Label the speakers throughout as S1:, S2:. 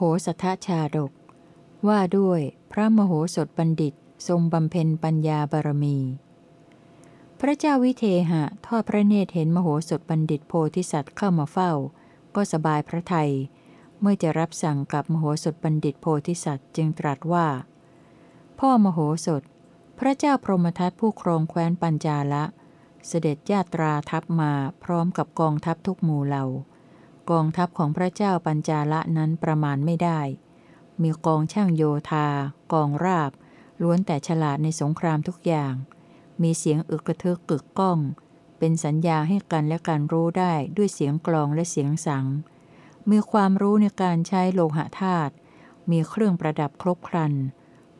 S1: โหสถชาดก ว่าด้วยพระมโหสถบัณฑิตทรงบำเพ็ญปัญญาบารมี พระเจ้าวิเทหะทอดพระเนตรเห็นมโหสถบัณฑิตโพธิสัตว์เข้ามาเฝ้า ก็สบายพระทัยเมื่อจะรับสั่งกับมโหสถบัณฑิตโพธิสัตว์จึงตรัสว่า พ่อมโหสถ พระเจ้าพรหมทัตผู้ครองแคว้นปัญจาละ เสด็จญาตราทัพมาพร้อมกับกองทัพทุกหมู่เหล่า กองทัพของพระเจ้าปัญจาละนั้นประมาณไม่ได้ มีกองช่างโยธา กองราบ ล้วนแต่ฉลาดในสงครามทุกอย่าง มีเสียงอึกกระทึกกึกก้อง เป็นสัญญาให้กันและการรู้ได้ด้วยเสียงกลองและเสียงสัง มีความรู้ในการใช้โลหะธาตุ มีเครื่องประดับครบครัน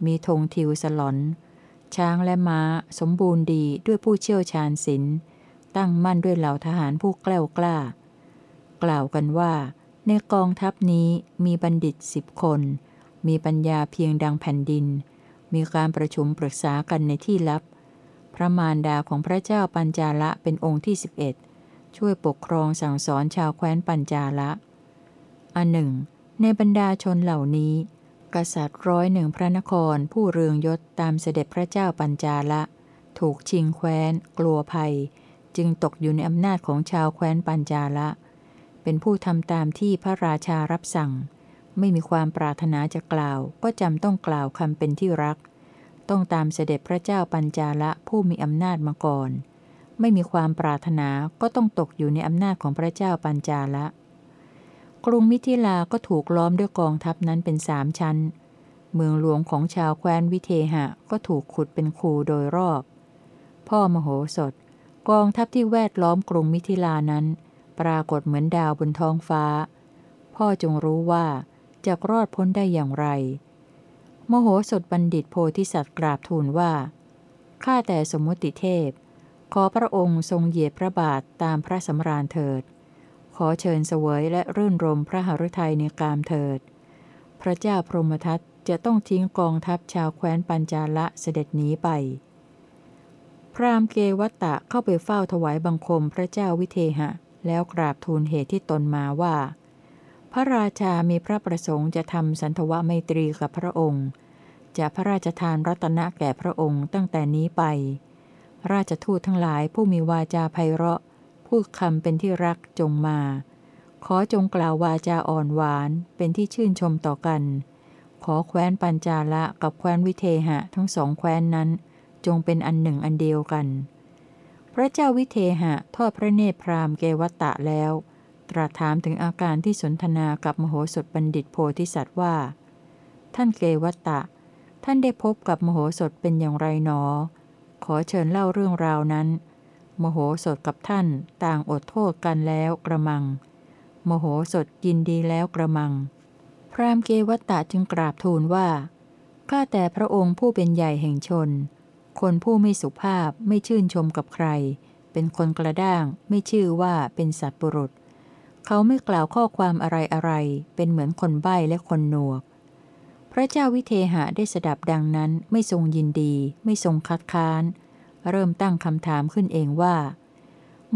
S1: มีธงทิวสลอน ช้างและม้า สมบูรณ์ดีด้วยผู้เชี่ยวชาญศิลป์ตั้งมั่นด้วยเหล่าทหารผู้แกล้วกล้า กล่าวกันว่า ในกองทัพนี้มีบัณฑิตสิบคน มีปัญญาเพียงดังแผ่นดิน มีการประชุมปรึกษากันในที่ลับ พระมารดาของพระเจ้าปัญจาละเป็นองค์ที่ 11 ช่วยปกครองสั่งสอนชาวแคว้นปัญจาละอันหนึ่ง ในบรรดาชนเหล่านี้ กษัตริย์ร้อยหนึ่งพระนครผู้เรืองยศตามเสด็จพระเจ้าปัญจาละ ถูกชิงแคว้น กลัวภัย จึงตกอยู่ในอำนาจของชาวแคว้นปัญจาละ เป็นผู้ทำตามที่พระราชารับสั่ง ไม่มีความปรารถนาจะกล่าว ก็จำต้องกล่าวคำเป็นที่รัก ต้องตามเสด็จพระเจ้าปัญจาละผู้มีอำนาจมาก่อน ไม่มีความปรารถนาก็ต้องตกอยู่ในอำนาจของพระเจ้าปัญจาละกรุงมิถิลาก็ถูกล้อมด้วยกองทัพนั้นเป็นสามชั้น เมืองหลวงของชาวแคว้นวิเทหะก็ถูกขุดเป็นคูโดยรอบ พ่อมโหสถ กองทัพที่แวดล้อมกรุงมิถิลานั้น ปรากฏเหมือนดาวบนท้องฟ้า พ่อจงรู้ว่าจะรอดพ้นได้อย่างไรมโหสถบัณฑิตโพธิสัตว์กราบทูลว่า ข้าแต่สมมติเทพ ขอพระองค์ทรงเหยียบพระบาทตามพระสำราญเถิด ขอเชิญเสวยและรื่นรมพระหฤทัยในกามเถิด พระเจ้าพรหมทัตจะต้องทิ้งกองทัพชาวแคว้นปัญจาละเสด็จหนีไป พรามเกวัตตะเข้าไปเฝ้าถวายบังคมพระเจ้าวิเทหะ แล้วกราบทูลเหตุที่ตนมาว่า พระราชามีพระประสงค์จะทำสันทวไมตรีกับพระองค์ จะพระราชทานรัตนะแก่พระองค์ตั้งแต่นี้ไป ราชทูตทั้งหลายผู้มีวาจาไพเราะ พูดคำเป็นที่รักจงมา ขอจงกล่าววาจาอ่อนหวานเป็นที่ชื่นชมต่อกัน ขอแคว้นปัญจาละกับแคว้นวิเทหะทั้งสองแคว้นนั้น จงเป็นอันหนึ่งอันเดียวกัน ระเจ้าวิเทหะทอดพระเนตรพรามเกวัตตะแล้ว ตรัสถามถึงอาการที่สนทนากับมโหสถบัณฑิตโพธิสัตว์ว่า ท่านเกวัตตะ ท่านได้พบกับมโหสถเป็นอย่างไรหนอ ขอเชิญเล่าเรื่องราวนั้น มโหสถกับท่านต่างอดโทษกันแล้วกระมัง มโหสถยินดีแล้วกระมัง พรามเกวัตตะจึงกราบทูลว่าข้าแต่พระองค์ผู้เป็นใหญ่แห่งชน คนผู้ไม่สุภาพไม่ชื่นชมกับใคร เป็นคนกระด้างไม่ชื่อว่าเป็นสัตว์บุรุษ เขาไม่กล่าวข้อความอะไรอะไร เป็นเหมือนคนใบ้และคนหนวก พระเจ้าวิเทหะได้สดับดังนั้นไม่ทรงยินดี ไม่ทรงคัดค้าน เริ่มตั้งคำถามขึ้นเองว่า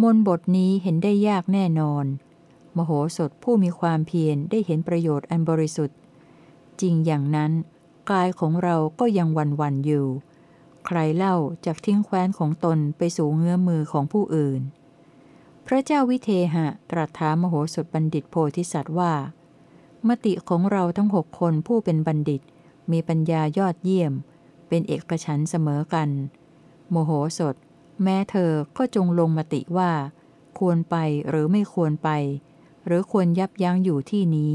S1: มนบทนี้เห็นได้ยากแน่นอน มโหสถผู้มีความเพียรได้เห็นประโยชน์อันบริสุทธิ์ จริงอย่างนั้น กายของเราก็ยังวันวันอยู่ ใครเล่าจากทิ้งแคว้นของตนไปสู่เงื้อมือของผู้อื่น พระเจ้าวิเทหะตรัสถามมโหสถบัณฑิตโพธิสัตว์ว่า มติของเราทั้งหกคนผู้เป็นบัณฑิต มีปัญญายอดเยี่ยม เป็นเอกฉันเสมอกัน โมโหสถ แม้เธอก็จงลงมติว่า ควรไปหรือไม่ควรไป หรือควรยับยั้งอยู่ที่นี้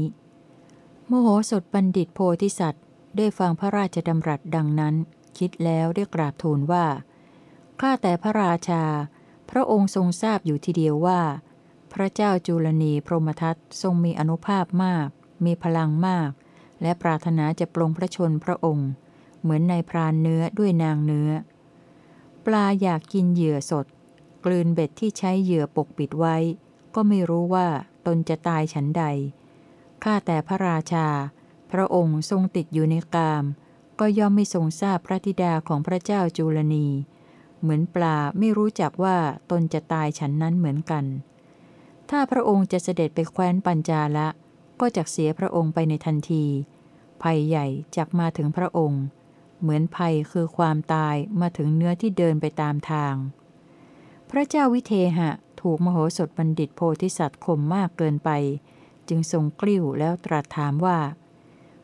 S1: โมโหสถบัณฑิตโพธิสัตว์ได้ฟังพระราชดำรัสดังนั้น คิดแล้วได้กราบทูลว่า ข้าแต่พระราชา พระองค์ทรงทราบอยู่ทีเดียวว่า พระเจ้าจุลนีพรหมทัตทรงมีอนุภาพมาก มีพลังมาก และปรารถนาจะปลงพระชนพระองค์ เหมือนในพรานเนื้อด้วยนางเนื้อ ปลาอยากกินเหยื่อสด กลืนเบ็ดที่ใช้เหยื่อปกปิดไว้ ก็ไม่รู้ว่าตนจะตายฉันใด ข้าแต่พระราชา พระองค์ทรงติดอยู่ในกาม ก็ย่อมไม่ทรงทราบพระธิดาของพระเจ้าจุลนี เหมือนปลาไม่รู้จักว่าตนจะตายฉันนั้นเหมือนกัน ถ้าพระองค์จะเสด็จไปแคว้นปัญจาละ ก็จักเสียพระองค์ไปในทันที ภัยใหญ่จักมาถึงพระองค์ เหมือนภัยคือความตายมาถึงเนื้อที่เดินไปตามทาง พระเจ้าวิเทหะถูกมโหสถบัณฑิตโพธิสัตว์ข่มมากเกินไป จึงทรงกลิ้วแล้วตรัสถามว่า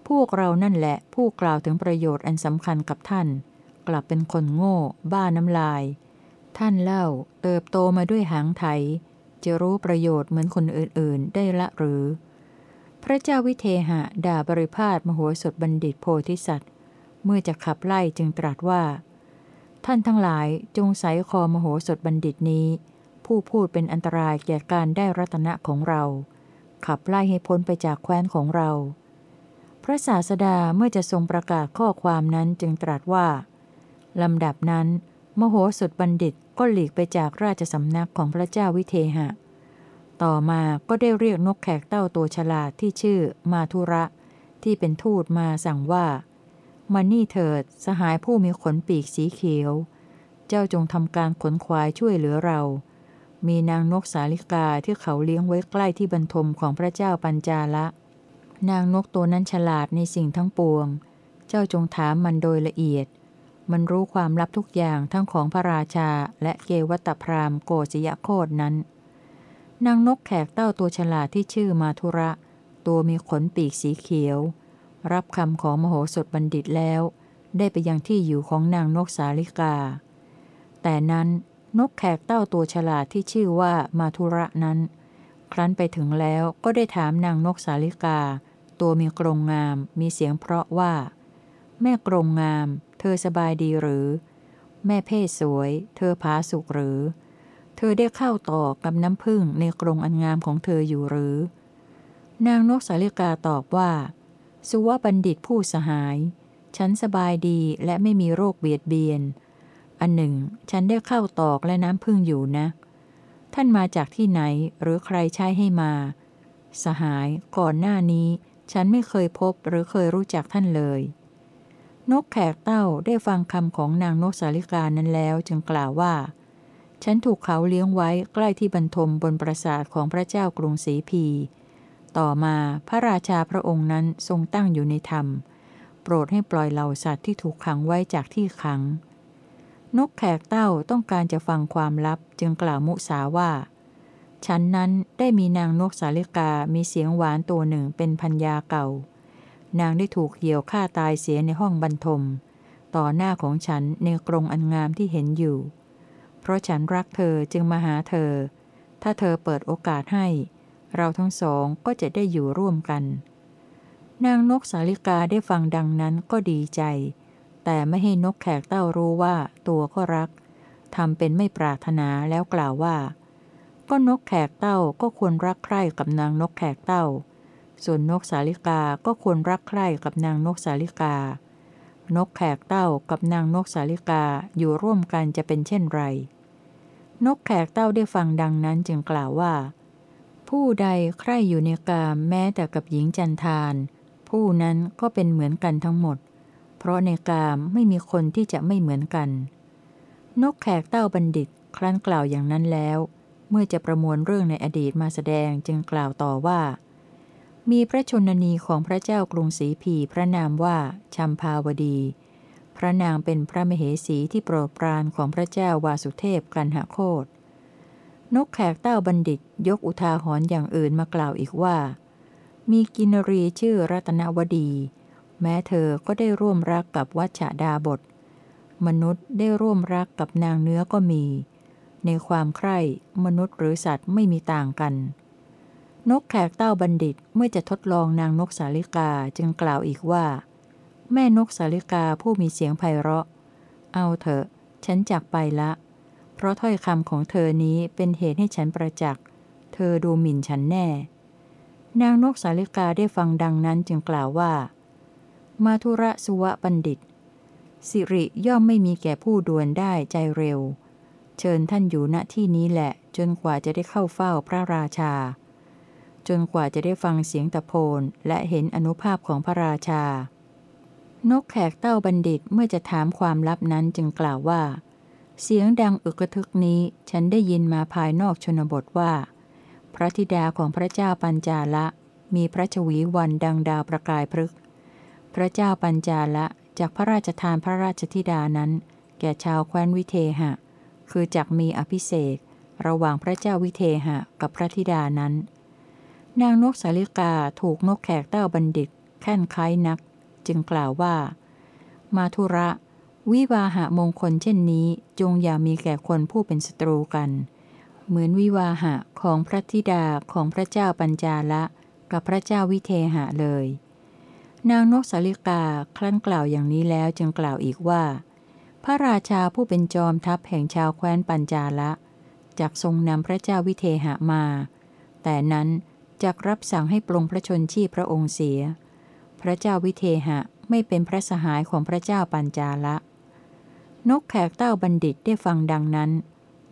S1: พวกเรานั่นแหละผู้กล่าวถึงประโยชน์อันสำคัญกับท่าน กลับเป็นคนโง่ บ้าน้ำลาย ท่านเล่าเติบโตมาด้วยหางไถ จะรู้ประโยชน์เหมือนคนอื่นๆ ได้ละหรือ พระเจ้าวิเทหะด่าบริพาทมโหสถบัณฑิตโพธิสัตว์ เมื่อจะขับไล่จึงตรัสว่า ท่านทั้งหลายจงใสคอมโหสถบัณฑิตนี้ ผู้พูดเป็นอันตรายแก่การได้รัตนะของเรา ขับไล่ให้พ้นไปจากแคว้นของเรา พระศาสดาเมื่อจะทรงประกาศข้อความนั้นจึงตรัสว่า ลำดับนั้น มโหสถบัณฑิตก็หลีกไปจากราชสำนักของพระเจ้าวิเทหะ ต่อมาก็ได้เรียกนกแขกเต้าตัวฉลาดที่ชื่อมาทุระ ที่เป็นทูตมาสั่งว่ามานี่เถิดสหายผู้มีขนปีกสีเขียว เจ้าจงทำการขนควายช่วยเหลือเรา มีนางนกสาลิกาที่เขาเลี้ยงไว้ใกล้ที่บรรทมของพระเจ้าปัญจาละ นางนกตัวนั้นฉลาดในสิ่งทั้งปวง เจ้าจงถามมันโดยละเอียด มันรู้ความลับทุกอย่างทั้งของพระราชาและเกวัตพรามโกศยโคดนั้น นางนกแขกเต้าตัวฉลาดที่ชื่อมาทุระ ตัวมีขนปีกสีเขียว รับคำของมโหสถบัณฑิตแล้ว ได้ไปยังที่อยู่ของนางนกสาลิกา แต่นั้นนกแขกเต้าตัวฉลาดที่ชื่อว่ามาทุระนั้น ครั้นไปถึงแล้วก็ได้ถามนางนกสาลิกา ตัวมีกรงงามมีเสียงเพราะว่า แม่กรงงาม เธอสบายดีหรือ แม่เพศสวย เธอผาสุกหรือ เธอได้เข้าต่อกับน้ำพึ่งในกรงอันงามของเธออยู่หรือ นางนกสาลิกาตอบว่า สุวบัณฑิตผู้สหาย ฉันสบายดีและไม่มีโรคเบียดเบียน อันหนึ่ง ฉันได้เข้าตอกและน้ำพึ่งอยู่นะ ท่านมาจากที่ไหนหรือใครใช้ให้มา สหาย ก่อนหน้านี้ ฉันไม่เคยพบหรือเคยรู้จักท่านเลย นกแขกเต้าได้ฟังคำของนางนกสาลิกานั้นแล้วจึงกล่าวว่า ฉันถูกเขาเลี้ยงไว้ใกล้ที่บรรทมบนปราสาทของพระเจ้ากรุงศรีพี ต่อมาพระราชาพระองค์นั้นทรงตั้งอยู่ในธรรม โปรดให้ปล่อยเหล่าสัตว์ที่ถูกขังไว้จากที่ขัง นกแขกเต้าต้องการจะฟังความลับจึงกล่าวมุสาว่า ฉันนั้นได้มีนางนกสาลิกามีเสียงหวานตัวหนึ่งเป็นพัญญาเก่า นางได้ถูกเหี่ยวฆ่าตายเสียในห้องบรรทม ต่อหน้าของฉันในกรงอันงามที่เห็นอยู่ เพราะฉันรักเธอจึงมาหาเธอ ถ้าเธอเปิดโอกาสให้ เราทั้งสองก็จะได้อยู่ร่วมกัน นางนกสาลิกาได้ฟังดังนั้นก็ดีใจ แต่ไม่ให้นกแขกเต้ารู้ว่าตัวก็รักทำเป็นไม่ปรารถนาแล้วกล่าวว่า ก็นกแขกเต้าก็ควรรักใคร่กับนางนกแขกเต้า ส่วนนกสาลิกาก็ควรรักใคร่กับนางนกสาลิกา นกแขกเต้ากับนางนกสาลิกาอยู่ร่วมกันจะเป็นเช่นไร นกแขกเต้าได้ฟังดังนั้นจึงกล่าวว่า ผู้ใดใคร่อยู่ในกามแม้แต่กับหญิงจันทาน ผู้นั้นก็เป็นเหมือนกันทั้งหมด เพราะในกามไม่มีคนที่จะไม่เหมือนกัน นกแขกเต้าบัณฑิต ครั้นกล่าวอย่างนั้นแล้ว เมื่อจะประมวลเรื่องในอดีตมาแสดงจึงกล่าวต่อว่า มีพระชนนีของพระเจ้ากรุงศรีพีพระนามว่าชัมพาวดี พระนางเป็นพระมเหสีที่โปรดปรานของพระเจ้าวาสุเทพกันหโคตนกแขกเต้าบัณฑิตยกอุทาหรณ์อย่างอื่นมากล่าวอีกว่า มีกินรีชื่อรัตนวดี แม้เธอก็ได้ร่วมรักกับวัชดาบท มนุษย์ได้ร่วมรักกับนางเนื้อก็มี ในความใคร่มนุษย์หรือสัตว์ไม่มีต่างกัน นกแขกเต้าบัณฑิตเมื่อจะทดลองนางนกสาลิกาจึงกล่าวอีกว่า แม่นกสาลิกาผู้มีเสียงไพเราะ เอาเถอะ ฉันจากไปละ เพราะถ้อยคำของเธอนี้เป็นเหตุให้ฉันประจักษ์เธอดูหมิ่นฉันแน่ นางนกสาลิกาได้ฟังดังนั้นจึงกล่าวว่า มาทุระสุวะบัณฑิต สิริย่อมไม่มีแก่ผู้ดวนได้ใจเร็ว เชิญท่านอยู่ณที่นี้แหละ จนกว่าจะได้เข้าเฝ้าพระราชา จนกว่าจะได้ฟังเสียงตะโพนและเห็นอนุภาพของพระราชา นกแขกเต้าบัณฑิตเมื่อจะถามความลับนั้นจึงกล่าวว่า เสียงดังอึกระทึกนี้ฉันได้ยินมาภายนอกชนบทว่า พระธิดาของพระเจ้าปัญจาละมีพระชวีวันดังดาวประกายพฤกษ พระเจ้าปัญจาละจากพระราชทานพระราชธิดานั้น แก่ชาวแคว้นวิเทหะ คือจักมีอภิเศกระหว่างพระเจ้าวิเทหะกับพระธิดานั้น นางนกสาลิกาถูกนกแขกเต้าบัณฑิต แค่นคล้ายนัก จึงกล่าวว่า มาทุระ วิวาหะมงคลเช่นนี้จงอย่ามีแก่คนผู้เป็นศัตรูกัน เหมือนวิวาหะของพระธิดาของพระเจ้าปัญจาละ กับพระเจ้าวิเทหะเลย นางนกสาลิกาครั้นกล่าวอย่างนี้แล้วจึงกล่าวอีกว่า พระราชาผู้เป็นจอมทัพแห่งชาวแคว้นปัญจาละจากทรงนำพระเจ้าวิเทหะมา แต่นั้นจักรับสั่งให้ปลงพระชนชีพพระองค์เสีย พระเจ้าวิเทหะไม่เป็นพระสหายของพระเจ้าปัญจาละ นกแขกเต้าบัณฑิตได้ฟังดังนั้น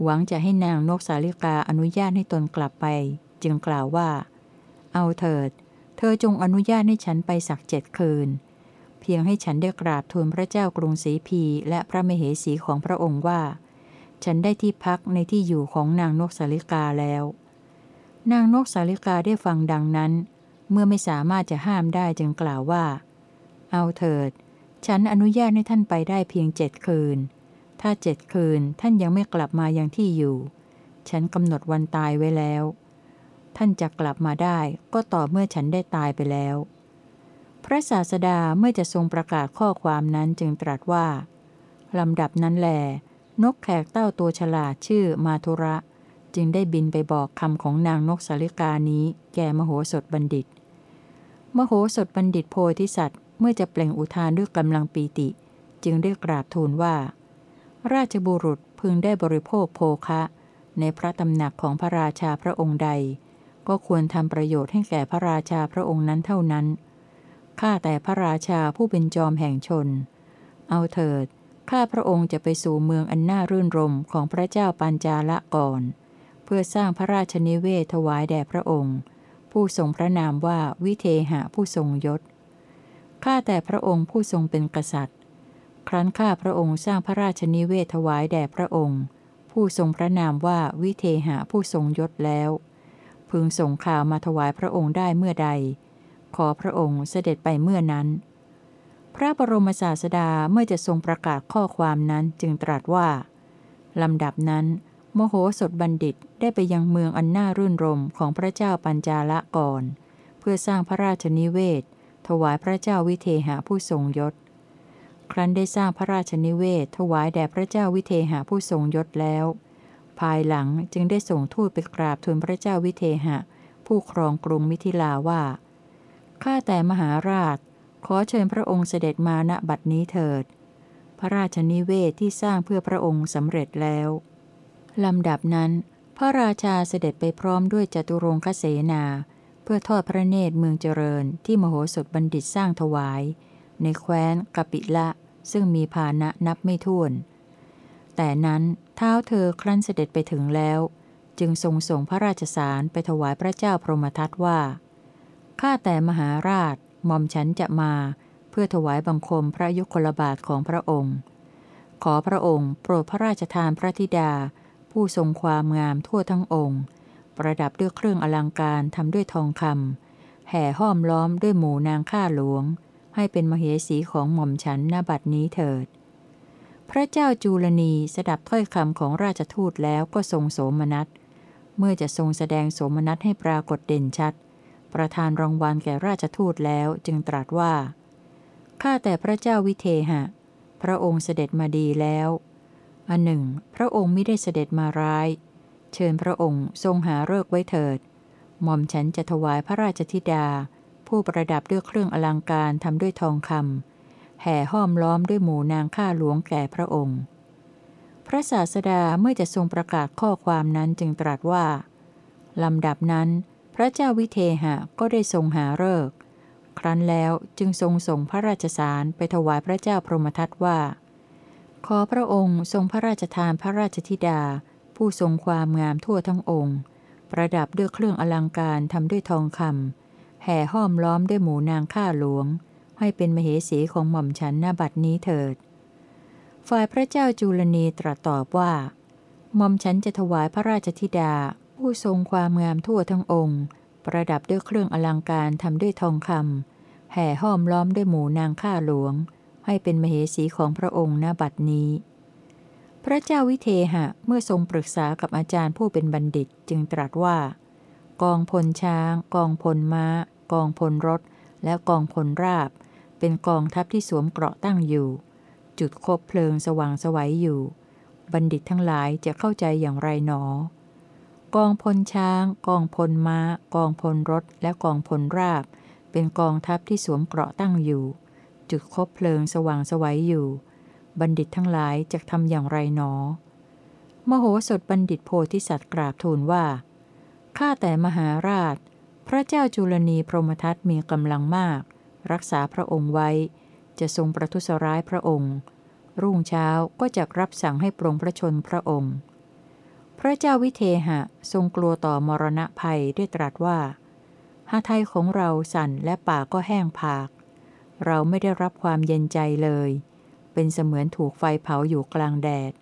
S1: หวังจะให้นางนกสาลิกาอนุญาตให้ตนกลับไป จึงกล่าวว่า เอาเถิด ธอจงอนุญาตให้ฉันไปสักเจ็ดคืน เพียงให้ฉันได้กราบทูลพระเจ้ากรุงศรีพีและพระมเหสีของพระองค์ว่า ฉันได้ที่พักในที่อยู่ของนางนกสาลิกาแล้ว นางนกสาลิกาได้ฟังดังนั้น เมื่อไม่สามารถจะห้ามได้จึงกล่าวว่า เอาเถิด ฉันอนุญาตให้ท่านไปได้เพียงเจ็ดคืน ถ้าเจ็ดคืนท่านยังไม่กลับมายังที่อยู่ ฉันกำหนดวันตายไว้แล้ว ท่านจะกลับมาได้ก็ต่อเมื่อฉันได้ตายไปแล้ว พระศาสดาเมื่อจะทรงประกาศข้อความนั้นจึงตรัสว่า ลำดับนั้นแหลนกแขกเต้าตัวฉลาดชื่อมาทุระ จึงได้บินไปบอกคำของนางนกสาลิกานี้ แก่มโหสถบัณฑิต มโหสถบัณฑิตโพธิสัตว์ เมื่อจะเปล่งอุทานด้วยกำลังปีติ จึงได้กราบทูลว่า ราชบุรุษพึงได้บริโภคโภคะ ในพระตำหนักของพระราชาพระองค์ใด ก็ควรทำประโยชน์ให้แก่พระราชาพระองค์นั้นเท่านั้น ข้าแต่พระราชาผู้เป็นจอมแห่งชน เอาเถิด ข้าพระองค์จะไปสู่เมืองอันน่ารื่นรมของพระเจ้าปัญจาละก่อน เพื่อสร้างพระราชนิเวศถวายแด่พระองค์ ผู้ทรงพระนามว่าวิเทหะผู้ทรงยศ ข้าแต่พระองค์ผู้ทรงเป็นกษัตริย์ ครั้นข้าพระองค์สร้างพระราชนิเวศถวายแด่พระองค์ ผู้ทรงพระนามว่าวิเทหะผู้ทรงยศแล้ว พึงส่งข่าวมาถวายพระองค์ได้เมื่อใด ขอพระองค์เสด็จไปเมื่อนั้น พระบรมศาสดาเมื่อจะทรงประกาศข้อความนั้นจึงตรัสว่า ลำดับนั้น โมโหสถบัณฑิตได้ไปยังเมืองอันน่ารื่นรมของพระเจ้าปัญจาละก่อน เพื่อสร้างพระราชนิเวศ ถวายพระเจ้าวิเทหะผู้ทรงยศ ครั้นได้สร้างพระราชนิเวศ ถวายแด่พระเจ้าวิเทหะผู้ทรงยศแล้ว ภายหลังจึงได้ส่งทูตไปกราบทูลพระเจ้าวิเทหะ ผู้ครองกรุงมิถิลาว่า ข้าแต่มหาราช ขอเชิญพระองค์เสด็จมาณบัดนี้เถิด พระราชนิเวศที่สร้างเพื่อพระองค์สำเร็จแล้ว ลำดับนั้น พระราชาเสด็จไปพร้อมด้วยจตุรงคเสนา เพื่อทอดพระเนตรเมืองเจริญที่มโหสถบัณฑิตสร้างถวาย ในแคว้นกปิละซึ่งมีพานะนับไม่ถ้วน แต่นั้น เท้าเธอครั้นเสด็จไปถึงแล้ว จึงทรงส่งพระราชสารไปถวายพระเจ้าพรหมทัตว่า ข้าแต่มหาราชหม่อมฉันจะมาเพื่อถวายบังคมพระยุคลบาทของพระองค์ ขอพระองค์โปรดพระราชทานพระธิดา ผู้ทรงความงามทั่วทั้งองค์ ประดับด้วยเครื่องอลังการทำด้วยทองคำแห่ห้อมล้อมด้วยหมู่นางข้าหลวง ให้เป็นมเหสีของหม่อมฉันณบัดนี้เถิด พระเจ้าจูลนีสดับถ้อยคำของราชทูตแล้วก็ทรงโสมนัส เมื่อจะทรงแสดงโสมนัสให้ปรากฏเด่นชัด ประธานรางวัลแก่ราชทูตแล้วจึงตรัสว่า ข้าแต่พระเจ้าวิเทหะ พระองค์เสด็จมาดีแล้ว อันหนึ่ง พระองค์ไม่ได้เสด็จมาร้าย เชิญพระองค์ทรงหาเลิกไว้เถิด หม่อมฉันจะถวายพระราชธิดา ผู้ประดับด้วยเครื่องอลังการทำด้วยทองคำ แห่ห้อมล้อมด้วยหมู่นางข้าหลวงแก่พระองค์ พระศาสดาเมื่อจะทรงประกาศข้อความนั้นจึงตรัสว่า ลำดับนั้น พระเจ้าวิเทหะก็ได้ทรงหาเลิกครั้นแล้วจึงทรงส่งพระราชสารไปถวายพระเจ้าพรหมทัตว่า ขอพระองค์ทรงพระราชทานพระราชธิดา ผู้ทรงความงามทั่วทั้งองค์ ประดับด้วยเครื่องอลังการทำด้วยทองคำแห่ห้อมล้อมด้วยหมู่นางข้าหลวง ให้เป็นมเหสีของหม่อมฉันหน้าบัดนี้เถิด ฝ่ายพระเจ้าจุลนีตรัสตอบว่าหม่อมฉันจะถวายพระราชธิดา ผู้ทรงความงามทั่วทั้งองค์ ประดับด้วยเครื่องอลังการทำด้วยทองคำแห่ห้อมล้อมด้วยหมู่นางข้าหลวง ให้เป็นมเหสีของพระองค์ณบัดนี้ พระเจ้าวิเทหะเมื่อทรงปรึกษากับอาจารย์ผู้เป็นบัณฑิตจึงตรัสว่า กองพลช้าง กองพลม้า กองพลรถ และกองพลราบ เป็นกองทัพที่สวมเกราะตั้งอยู่ จุดคบเพลิงสว่างสวัยอยู่ บัณฑิตทั้งหลายจะเข้าใจอย่างไรหนอ กองพลช้าง กองพลม้า กองพลรถ และกองพลราบ เป็นกองทัพที่สวมเกราะตั้งอยู่ จุดคบเพลิงสว่างสวัยอยู่ บัณฑิตทั้งหลายจะทำอย่างไรหนอ มโหสถบัณฑิตโพธิสัตว์กราบทูลว่าข้าแต่มหาราช พระเจ้าจุลนีพรหมทัตมีกำลังมาก รักษาพระองค์ไว้ จะทรงประทุษร้ายพระองค์ รุ่งเช้าก็จะรับสั่งให้ปรงพระชนพระองค์ พระเจ้าวิเทหะทรงกลัวต่อมรณะภัยด้วยตรัสว่าหาไทยของเราสั่นและป่าก็แห้งผาก เราไม่ได้รับความเย็นใจเลย เป็นเสมือนถูกไฟเผาอยู่กลางแดด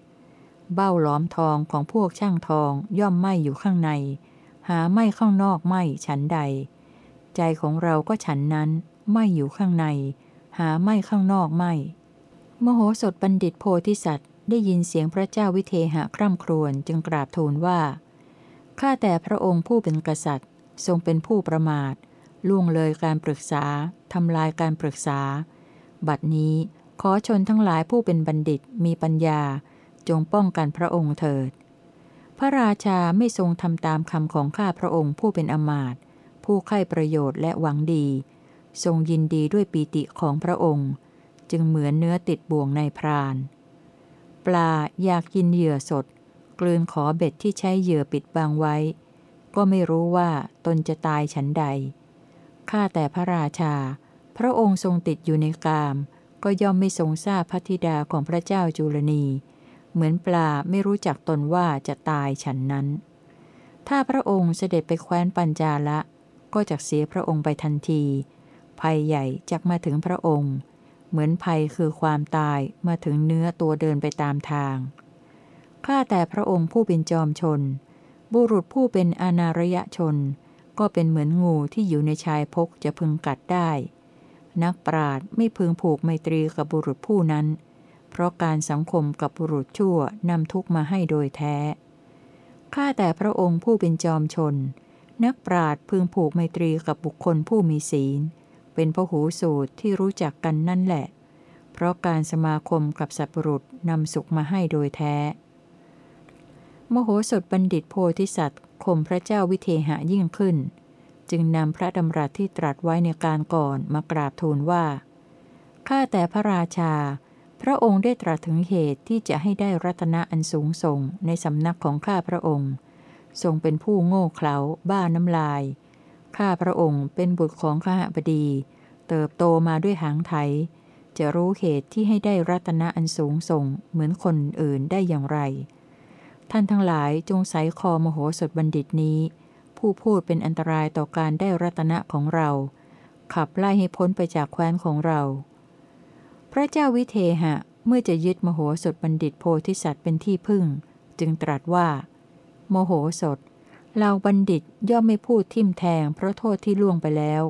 S1: เบ้าล้อมทองของพวกช่างทองย่อมไหมอยู่ข้างใน หาไหมข้างนอกไหมฉันใด ใจของเราก็ฉันนั้น ไหมอยู่ข้างใน หาไหมข้างนอกไหมมโหสถบัณฑิตโพธิสัตว์ ได้ยินเสียงพระเจ้าวิเทหะคร่ำครวญจึงกราบทูลว่า ข้าแต่พระองค์ผู้เป็นกษัตริย์ ทรงเป็นผู้ประมาท ล่วงเลยการปรึกษา ทำลายการปรึกษา บัดนี้ขอชนทั้งหลายผู้เป็นบัณฑิตมีปัญญา จงป้องกันพระองค์เถิด พระราชาไม่ทรงทำตามคำของข้าพระองค์ผู้เป็นอมาตย์ผู้ใคร่ประโยชน์และหวังดี ทรงยินดีด้วยปีติของพระองค์ จึงเหมือนเนื้อติดบ่วงในพราน ปลาอยากกินเหยื่อสด กลืนขอเบ็ดที่ใช้เหยื่อปิดบังไว้ ก็ไม่รู้ว่าตนจะตายฉันใด ข้าแต่พระราชา พระองค์ทรงติดอยู่ในกาม ก็ย่อมไม่ทรงทราบพระธิดาของพระเจ้าจุลนี เหมือนปลาไม่รู้จักตนว่าจะตายฉันนั้น ถ้าพระองค์เสด็จไปแคว้นปัญจาละ ก็จะเสียพระองค์ไปทันที ภัยใหญ่จะมาถึงพระองค์ เหมือนภัยคือความตายมาถึงเนื้อตัวเดินไปตามทาง ข้าแต่พระองค์ผู้เป็นจอมชน บุรุษผู้เป็นอนาระยะชน ก็เป็นเหมือนงูที่อยู่ในชายพกจะพึงกัดได้ นักปราดไม่พึงผูกไมตรีกับบุรุษผู้นั้น เพราะการสังคมกับบุรุษชั่วนำทุกมาให้โดยแท้ ข้าแต่พระองค์ผู้เป็นจอมชนนักปราดพึงผูกไมตรีกับบุคคลผู้มีศีล เป็นพหูสูตรที่รู้จักกันนั่นแหละ เพราะการสมาคมกับสัตว์ปรุษนำสุขมาให้โดยแท้ มโหสถบัณฑิตโพธิสัตว์ข่มพระเจ้าวิเทหะยิ่งขึ้น จึงนำพระดำรัสที่ตรัสไว้ในการก่อนมากราบทูลว่า ข้าแต่พระราชา พระองค์ได้ตรัสถึงเหตุที่จะให้ได้รัตนะอันสูงส่งในสำนักของข้าพระองค์ ทรงเป็นผู้โง่เขลาบ้าน้ำลาย ข้าพระองค์เป็นบุตรของข้าบดี เติบโตมาด้วยหางไถ จะรู้เหตุที่ให้ได้รัตนะอันสูงส่งเหมือนคนอื่นได้อย่างไร ท่านทั้งหลายจงใส่คอมโหสถบัณฑิตนี้ ผู้พูดเป็นอันตรายต่อการได้รัตนะของเรา ขับไล่ให้พ้นไปจากแคว้นของเรา พระเจ้าวิเทหะเมื่อจะยึดมโหสถบัณฑิตโพธิสัตว์เป็นที่พึ่ง จึงตรัสว่า โมโหสถ เราบัณฑิตย่อมไม่พูดทิมแทง เพราะโทษที่ล่วงไปแล้ว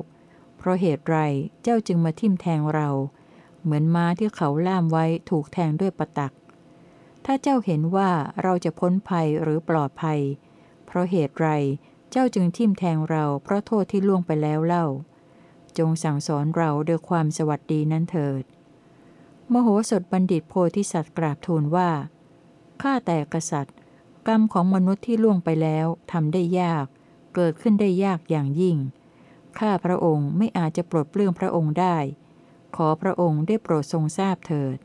S1: เพราะเหตุไรเจ้าจึงมาทิมแทงเรา เหมือนม้าที่เขาล่ามไว้ถูกแทงด้วยประตัก ถ้าเจ้าเห็นว่าเราจะพ้นภัยหรือปลอดภัย เพราะเหตุไรเจ้าจึงทิมแทงเราเพราะโทษที่ล่วงไปแล้วเล่า จงสั่งสอนเราด้วยความสวัสดีนั้นเถิด มโหสถบัณฑิตโพธิสัตว์กราบทูลว่าข้าแต่กษัตริย์ กรรมของมนุษย์ที่ล่วงไปแล้วทำได้ยาก เกิดขึ้นได้ยากอย่างยิ่ง ข้าพระองค์ไม่อาจจะปลดเปลื้องพระองค์ได้ ขอพระองค์ได้โปรดทรงทราบเถิด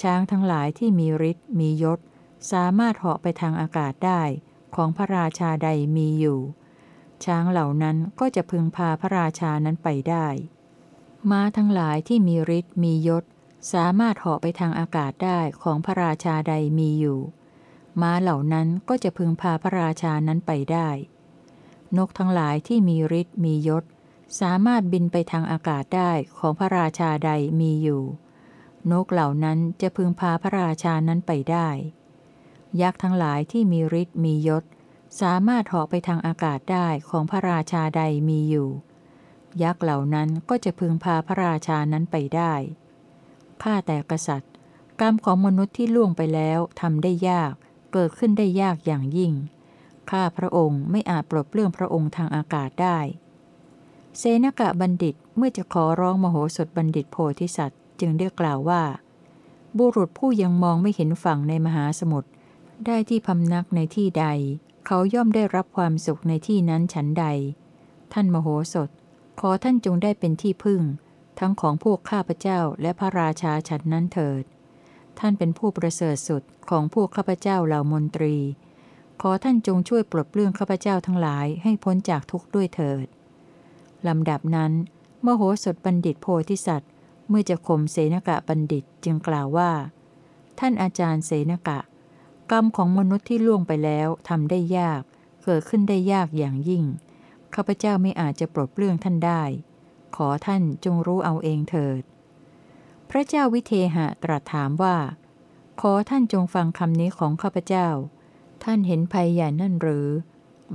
S1: ช้างทั้งหลายที่มีฤทธิ์มียศ สามารถเหาะไปทางอากาศได้ของพระราชาใดมีอยู่ ช้างเหล่านั้นก็จะพึงพาพระราชานั้นไปได้ ม้าทั้งหลายที่มีฤทธิ์มียศ สามารถเหาะไปทางอากาศได้ของพระราชาใดมีอยู่ ม้าเหล่านั้นก็จะพึงพาพระราชานั้นไปได้ นกทั้งหลายที่มีฤทธิ์มียศ สามารถบินไปทางอากาศได้ของพระราชาใดมีอยู่ นกเหล่านั้นจะพึงพาพระราชานั้นไปได้ ยักษ์ทั้งหลายที่มีฤทธิ์มียศ สามารถเหาะไปทางอากาศได้ของพระราชาใดมีอยู่ ยักษ์เหล่านั้นก็จะพึงพาพระราชานั้นไปได้ ข้าแต่กษัตริย์ กรรมของมนุษย์ที่ล่วงไปแล้วทำได้ยาก เกิดขึ้นได้ยากอย่างยิ่ง ข้าพระองค์ไม่อาจปลดเปลื้องพระองค์ทางอากาศได้เซนกะบัณฑิตเมื่อจะขอร้องมโหสถบัณฑิตโพธิสัตว์ จึงได้กล่าวว่า บุรุษผู้ยังมองไม่เห็นฝั่งในมหาสมุทรได้ที่พำนักในที่ใด เขาย่อมได้รับความสุขในที่นั้นฉันใด ท่านมโหสถ ขอท่านจงได้เป็นที่พึ่ง ทั้งของพวกข้าพเจ้าและพระราชาฉันนั้นเถิด ท่านเป็นผู้ประเสริฐสุดของพวกข้าพเจ้าเหล่ามนตรี ขอท่านจงช่วยปลดเปลื้องข้าพเจ้าทั้งหลายให้พ้นจากทุกข์ด้วยเถิดลำดับนั้นมโหสถบัณฑิตโพธิสัตว์ เมื่อจะข่มเสนกะบัณฑิตจึงกล่าวว่า ท่านอาจารย์เสนกะ กรรมของมนุษย์ที่ล่วงไปแล้วทำได้ยาก เกิดขึ้นได้ยากอย่างยิ่งข้าพเจ้าไม่อาจจะปลดเปลื้องท่านได้ ขอท่านจงรู้เอาเองเถิด พระเจ้าวิเทหะตรัสถามว่า ขอท่านจงฟังคำนี้ของข้าพเจ้า ท่านเห็นภัยใหญ่นั่นหรือ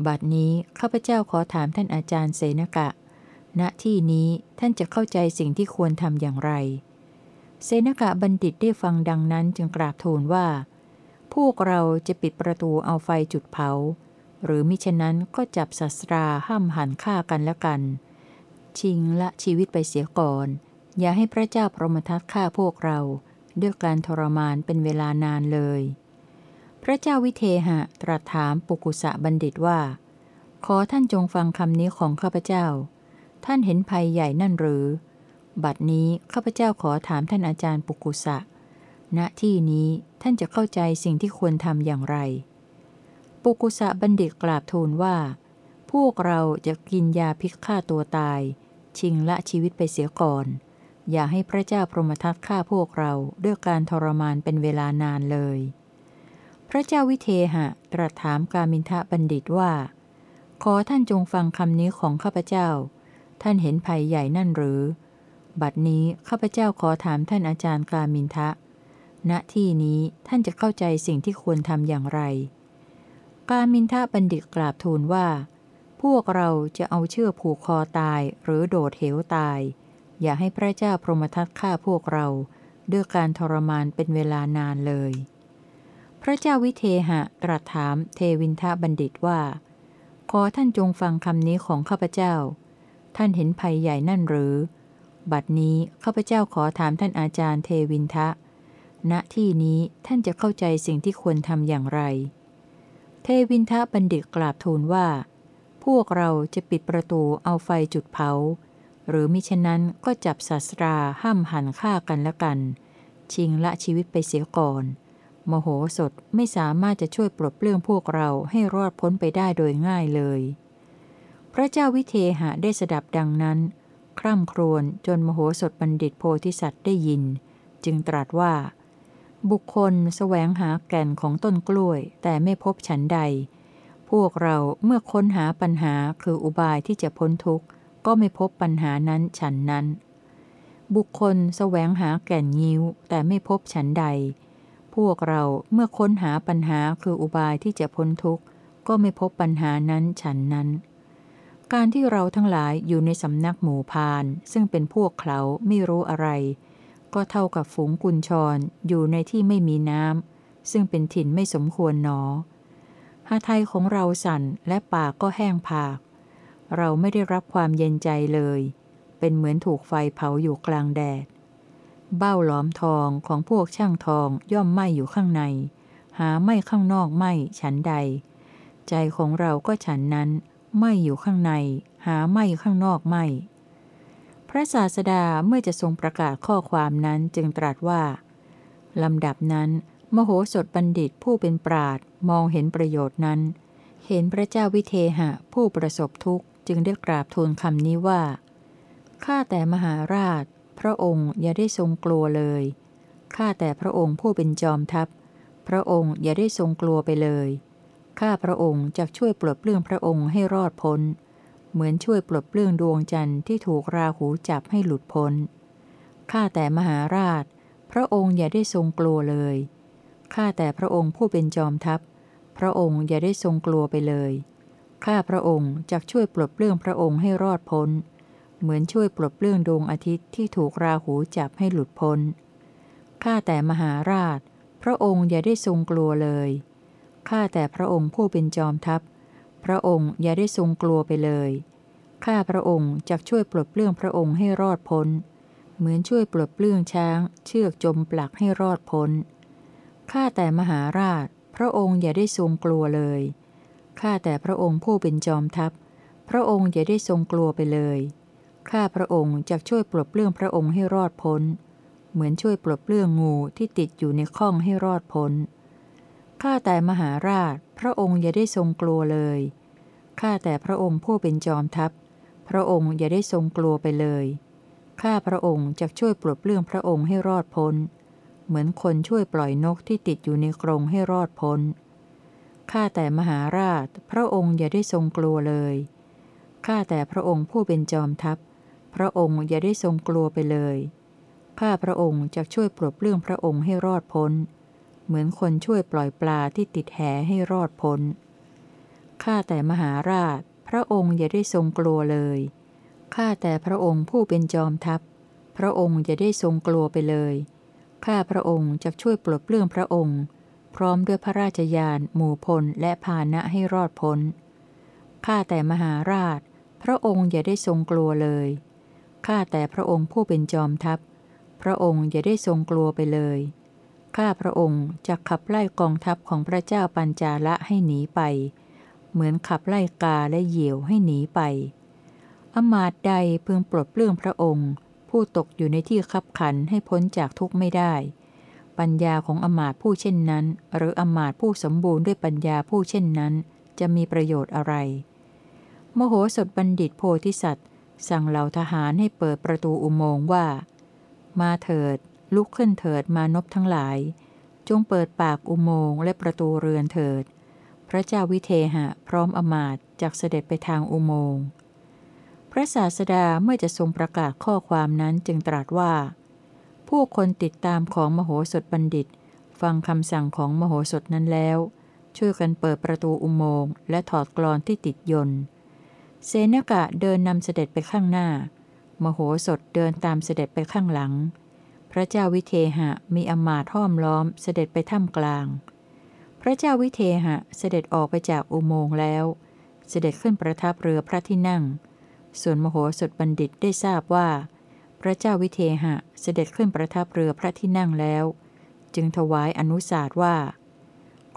S1: บัดนี้ข้าพเจ้าขอถามท่านอาจารย์เสนกะ ณที่นี้ท่านจะเข้าใจสิ่งที่ควรทำอย่างไรเซนกะบัณฑิตได้ฟังดังนั้นจึงกราบทูลว่า พวกเราจะปิดประตูเอาไฟจุดเผา หรือมิฉะนั้นก็จับศัตราห้ามหันฆ่ากันและกัน ชิงละชีวิตไปเสียก่อน อย่าให้พระเจ้าพรหมทัตฆ่าพวกเรา ด้วยการทรมานเป็นเวลานานเลย พระเจ้าวิเทหะตรัสถามปุกุสะบัณฑิตว่า ขอท่านจงฟังคำนี้ของข้าพเจ้า ท่านเห็นภัยใหญ่นั่นหรือ บัดนี้ข้าพเจ้าขอถามท่านอาจารย์ปุกุสะ ณที่นี้ท่านจะเข้าใจสิ่งที่ควรทำอย่างไร ปุกุสะบัณฑิตกราบทูลว่า พวกเราจะกินยาพิษฆ่าตัวตาย ชิงละชีวิตไปเสียก่อน อย่าให้พระเจ้าพรหมทัตฆ่าพวกเราด้วยการทรมานเป็นเวลานานเลย พระเจ้าวิเทหะตรัสถามกามินทะบัณฑิตว่า ขอท่านจงฟังคำนี้ของข้าพเจ้า ท่านเห็นภัยใหญ่นั่นหรือ บัดนี้ข้าพเจ้าขอถามท่านอาจารย์กามินทะ ณที่นี้ท่านจะเข้าใจสิ่งที่ควรทำอย่างไร กามินทะบัณฑิตกราบทูลว่า พวกเราจะเอาเชือกผูกคอตายหรือโดดเหวตาย อย่าให้พระเจ้าพรหมทัตฆ่าพวกเราด้วยการทรมานเป็นเวลานานเลย พระเจ้าวิเทหะตรัสถามเทวินทะบัณฑิตว่า ขอท่านจงฟังคำนี้ของข้าพเจ้า ท่านเห็นภัยใหญ่นั่นหรือ บัดนี้ข้าพเจ้าขอถามท่านอาจารย์เทวินทะ ณที่นี้ท่านจะเข้าใจสิ่งที่ควรทำอย่างไร เทวินทะบัณฑิตกราบทูลว่า พวกเราจะปิดประตูเอาไฟจุดเผา หรือมิฉะนั้นก็จับศาสตราห้ามหันฆ่ากันและกัน ชิงละชีวิตไปเสียก่อน มโหสถไม่สามารถจะช่วยปลดเปลื้องพวกเราให้รอดพ้นไปได้โดยง่ายเลย พระเจ้าวิเทหะได้สดับดังนั้น คร่ำครวญจนมโหสถบัณฑิตโพธิสัตว์ได้ยิน จึงตรัสว่า บุคคลแสวงหาแก่นของต้นกล้วย แต่ไม่พบฉันใด พวกเราเมื่อค้นหาปัญหาคืออุบายที่จะพ้นทุกข์ ก็ไม่พบปัญหานั้นฉันนั้น บุคคลแสวงหาแก่นงิ้วแต่ไม่พบฉันใด พวกเราเมื่อค้นหาปัญหาคืออุบายที่จะพ้นทุกข์ ก็ไม่พบปัญหานั้นฉันนั้น การที่เราทั้งหลายอยู่ในสำนักหมู่พาน ซึ่งเป็นพวกเขาไม่รู้อะไร ก็เท่ากับฝูงกุญชรอยู่ในที่ไม่มีน้ำซึ่งเป็นถิ่นไม่สมควรหนอหาไทยของเราสั่นและปากก็แห้งผาก เราไม่ได้รับความเย็นใจเลย เป็นเหมือนถูกไฟเผาอยู่กลางแดด เบ้าหลอมทองของพวกช่างทองย่อมไหมอยู่ข้างใน หาไม่ข้างนอกไหมฉันใด ใจของเราก็ฉันนั้นไหม่อยู่ข้างใน หาไหม่ข้างนอกไหม่พระศาสดาเมื่อจะทรงประกาศข้อความนั้นจึงตรัสว่า ลำดับนั้น มโหสถบัณฑิตผู้เป็นปราดมองเห็นประโยชน์นั้น เห็นพระเจ้าวิเทหะผู้ประสบทุกข์ จึงได้กราบทูลคำนี้ว่า ข้าแต่มหาราช พระองค์อย่าได้ทรงกลัวเลย ข้าแต่พระองค์ผู้เป็นจอมทัพ พระองค์อย่าได้ทรงกลัวไปเลย ข้าพระองค์จะช่วยปลดเปลื้องพระองค์ให้รอดพ้น เหมือนช่วยปลดเปลื้องดวงจันทร์ที่ถูกราหูจับให้หลุดพ้น ข้าแต่มหาราช พระองค์อย่าได้ทรงกลัวเลย ข้าแต่พระองค์ผู้เป็นจอมทัพพพระองค์อย่าได้ทรงกลัวไปเลย ข้าพระองค์จะช่วยปลดเปลื้องพระองค์ให้รอดพ้น เหมือนช่วยปลดเปลื้องดวงอาทิตย์ที่ถูกราหูจับให้หลุดพ้น ข้าแต่มหาราช พระองค์อย่าได้ทรงกลัวเลย ข้าแต่พระองค์ผู้เป็นจอมทัพ พระองค์อย่าได้ทรงกลัวไปเลย ข้าพระองค์จะช่วยปลดเปลื้องพระองค์ให้รอดพ้น เหมือนช่วยปลดเปลื้องช้าง เชือกจมปลักให้รอดพ้น ข้าแต่มหาราช พระองค์อย่าได้ทรงกลัวเลย ข้าแต่พระองค์ผู้เป็นจอมทัพ พระองค์อย่าได้ทรงกลัวไปเลย ข้าพระองค์จะช่วยปลดเปลื้องพระองค์ให้รอดพ้น เหมือนช่วยปลดเปลื้องงูที่ติดอยู่ในข้องให้รอดพ้น ข้าแต่มหาราช พระองค์อย่าได้ทรงกลัวเลย ข้าแต่พระองค์ผู้เป็นจอมทัพ พระองค์อย่าได้ทรงกลัวไปเลย ข้าพระองค์จะช่วยปลดเปลื้องพระองค์ให้รอดพ้น เหมือนคนช่วยปล่อยนกที่ติดอยู่ในกรงให้รอดพ้น ข้าแต่มหาราช พระองค์อย่าได้ทรงกลัวเลย ข้าแต่พระองค์ผู้เป็นจอมทัพ พระองค์อย่าได้ทรงกลัวไปเลย ข้าพระองค์จะช่วยปลดเปลื้องพระองค์ให้รอดพ้น เหมือนคนช่วยปล่อยปลาที่ติดแหให้รอดพ้น ข้าแต่มหาราช พระองค์อย่าได้ทรงกลัวเลย ข้าแต่พระองค์ผู้เป็นจอมทัพ พระองค์อย่าได้ทรงกลัวไปเลย ข้าพระองค์จะช่วยปลดเปลื้องพระองค์ พร้อมด้วยพระราชยาน หมู่พล และพานะให้รอดพ้น ข้าแต่มหาราช พระองค์อย่าได้ทรงกลัวเลย ข้าแต่พระองค์ผู้เป็นจอมทัพ พระองค์อย่าได้ทรงกลัวไปเลย ข้าพระองค์จะขับไล่กองทัพของพระเจ้าปัญจาละให้หนีไป เหมือนขับไล่กาและเหยี่ยวให้หนีไป อมาตใดพึงปลดเปลื้องพระองค์ ผู้ตกอยู่ในที่คับขันให้พ้นจากทุกข์ไม่ได้ ปัญญาของอมาตผู้เช่นนั้น หรืออมาตผู้สมบูรณ์ด้วยปัญญาผู้เช่นนั้น จะมีประโยชน์อะไร มโหสถบัณฑิตโพธิสัตว์ สั่งเหล่าทหารให้เปิดประตูอุโมงค์ว่า มาเถิด ลุกขึ้นเถิดมานพทั้งหลาย จงเปิดปากอุโมงค์และประตูเรือนเถิด พระเจ้าวิเทหะ พร้อมอมาตจากเสด็จไปทางอุโมงค์พระศาสดาเมื่อจะทรงประกาศข้อความนั้นจึงตรัสว่า ผู้คนติดตามของมโหสถบัณฑิต ฟังคำสั่งของมโหสถนั้นแล้ว ช่วยกันเปิดประตูอุโมงค์และถอดกรอนที่ติดยนต์ เสนกะเดินนำเสด็จไปข้างหน้า มโหสถเดินตามเสด็จไปข้างหลัง พระเจ้าวิเทหะมีอมาตย์ห้อมล้อมเสด็จไปท่ามกลาง พระเจ้าวิเทหะเสด็จออกไปจากอุโมงค์แล้ว เสด็จขึ้นประทับเรือพระที่นั่ง ส่วนมโหสถบัณฑิตได้ทราบว่า พระเจ้าวิเทหะเสด็จขึ้นประทับเรือพระที่นั่งแล้ว จึงถวายอนุสาสว่า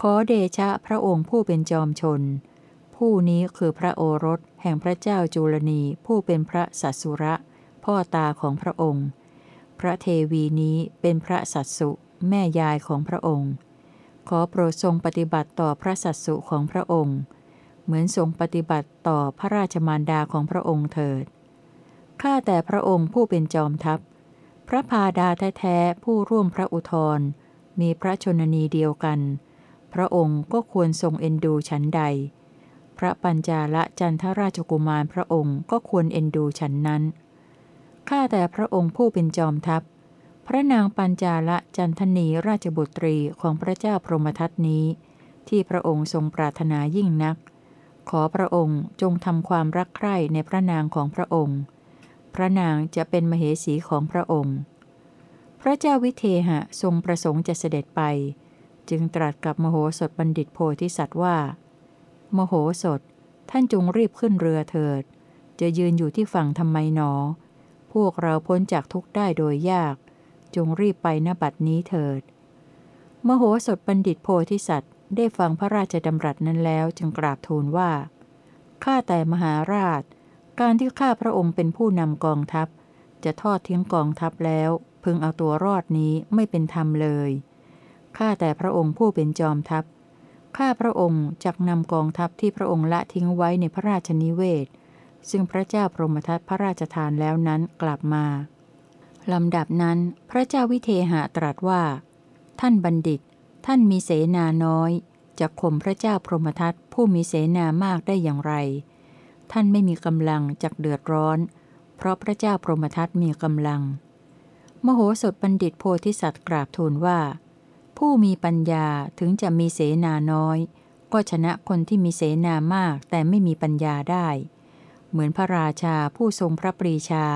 S1: ขอเดชะพระองค์ผู้เป็นจอมชน ผู้นี้คือพระโอรสแห่งพระเจ้าจุลนีผู้เป็นพระสัสุระ พ่อตาของพระองค์ พระเทวีนี้เป็นพระสัสุแม่ยายของพระองค์ ขอโปรดทรงปฏิบัติต่อพระสัสสุของพระองค์ เหมือนทรงปฏิบัติต่อพระราชมารดาของพระองค์เถิด ข้าแต่พระองค์ผู้เป็นจอมทัพ พระพาดาแท้ๆผู้ร่วมพระอุทธรมีพระชนนีเดียวกัน พระองค์ก็ควรทรงเอ็นดูฉันใด พระปัญจาละจันทราชกุมารพระองค์ก็ควรเอ็นดูฉันนั้น ข้าแต่พระองค์ผู้เป็นจอมทัพ พระนางปัญจาละจันทนีราชบุตรีของพระเจ้าพรหมทัตนี้ ที่พระองค์ทรงปรารถนายิ่งนัก ขอพระองค์จงทำความรักใคร่ในพระนางของพระองค์ พระนางจะเป็นมเหสีของพระองค์ พระเจ้าวิเทหะทรงประสงค์จะเสด็จไป จึงตรัสกับมโหสถบัณฑิตโพธิสัตว์ว่า มโหสถ ท่านจงรีบขึ้นเรือเถิด จะยืนอยู่ที่ฝั่งทำไมหนอ พวกเราพ้นจากทุกข์ได้โดยยาก จงรีบไปณบัดนี้เถิด มโหสถบัณฑิตโพธิสัตว์ได้ฟังพระราชดำรัสนั้นแล้วจึงกราบทูลว่าข้าแต่มหาราช การที่ข้าพระองค์เป็นผู้นำกองทัพ จะทอดทิ้งกองทัพแล้ว พึงเอาตัวรอดนี้ไม่เป็นธรรมเลย ข้าแต่พระองค์ผู้เป็นจอมทัพ ข้าพระองค์จักนำกองทัพที่พระองค์ละทิ้งไว้ในพระราชนิเวศ ซึ่งพระเจ้าพรหมทัตพระราชทานแล้วนั้นกลับมา ลำดับนั้นพระเจ้าวิเทหะตรัสว่า ท่านบัณฑิต ท่านมีเสนาน้อยจะข่มพระเจ้าพรหมทัตผู้มีเสนามากได้อย่างไร ท่านไม่มีกำลังจักเดือดร้อน เพราะพระเจ้าพรหมทัตมีกำลัง มโหสถบัณฑิตโพธิสัตว์กราบทูลว่า ผู้มีปัญญาถึงจะมีเสนาน้อย ก็ชนะคนที่มีเสนามากแต่ไม่มีปัญญาได้ เหมือนพระราชาผู้ทรงพระปรีชา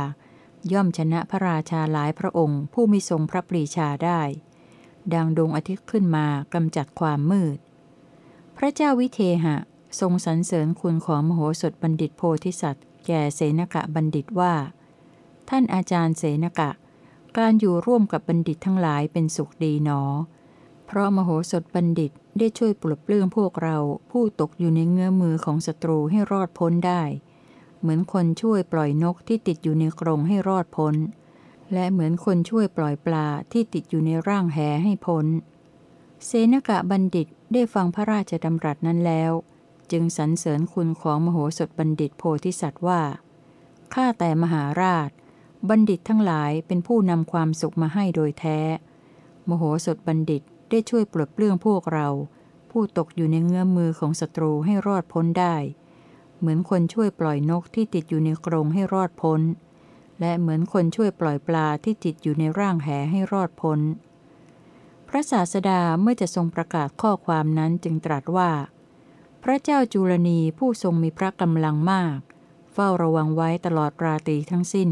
S1: ย่อมชนะพระราชาหลายพระองค์ ผู้มีทรงพระปรีชาได้ ดังดวงอาทิตย์ขึ้นมากำจัดความมืด พระเจ้าวิเทหะ ทรงสรรเสริญคุณของมโหสถบัณฑิตโพธิสัตว์ แก่เสนกะบัณฑิตว่า ท่านอาจารย์เสนกะ การอยู่ร่วมกับบัณฑิตทั้งหลายเป็นสุขดีหนอ เพราะมโหสถบัณฑิตได้ช่วยปลดเปลื้องพวกเราผู้ตกอยู่ในเงื้อมือของศัตรูให้รอดพ้นได้ เหมือนคนช่วยปล่อยนกที่ติดอยู่ในกรงให้รอดพ้น และเหมือนคนช่วยปล่อยปลาที่ติดอยู่ในร่างแหให้พ้น เสนกะบัณฑิตได้ฟังพระราชดำรัสนั้นแล้ว จึงสรรเสริญคุณของมโหสถบัณฑิตโพธิสัตว์ว่า ข้าแต่มหาราช บัณฑิตทั้งหลายเป็นผู้นำความสุขมาให้โดยแท้ มโหสถบัณฑิตได้ช่วยปลดเปลื้องพวกเรา ผู้ตกอยู่ในเงื้อมมือของศัตรูให้รอดพ้นได้ เหมือนคนช่วยปล่อยนกที่ติดอยู่ในกรงให้รอดพ้น และเหมือนคนช่วยปล่อยปลาที่ติดอยู่ในร่างแหให้รอดพ้น พระศาสดาเมื่อจะทรงประกาศข้อความนั้นจึงตรัสว่า พระเจ้าจุลนีผู้ทรงมีพระกำลังมาก เฝ้าระวังไว้ตลอดราตรีทั้งสิ้น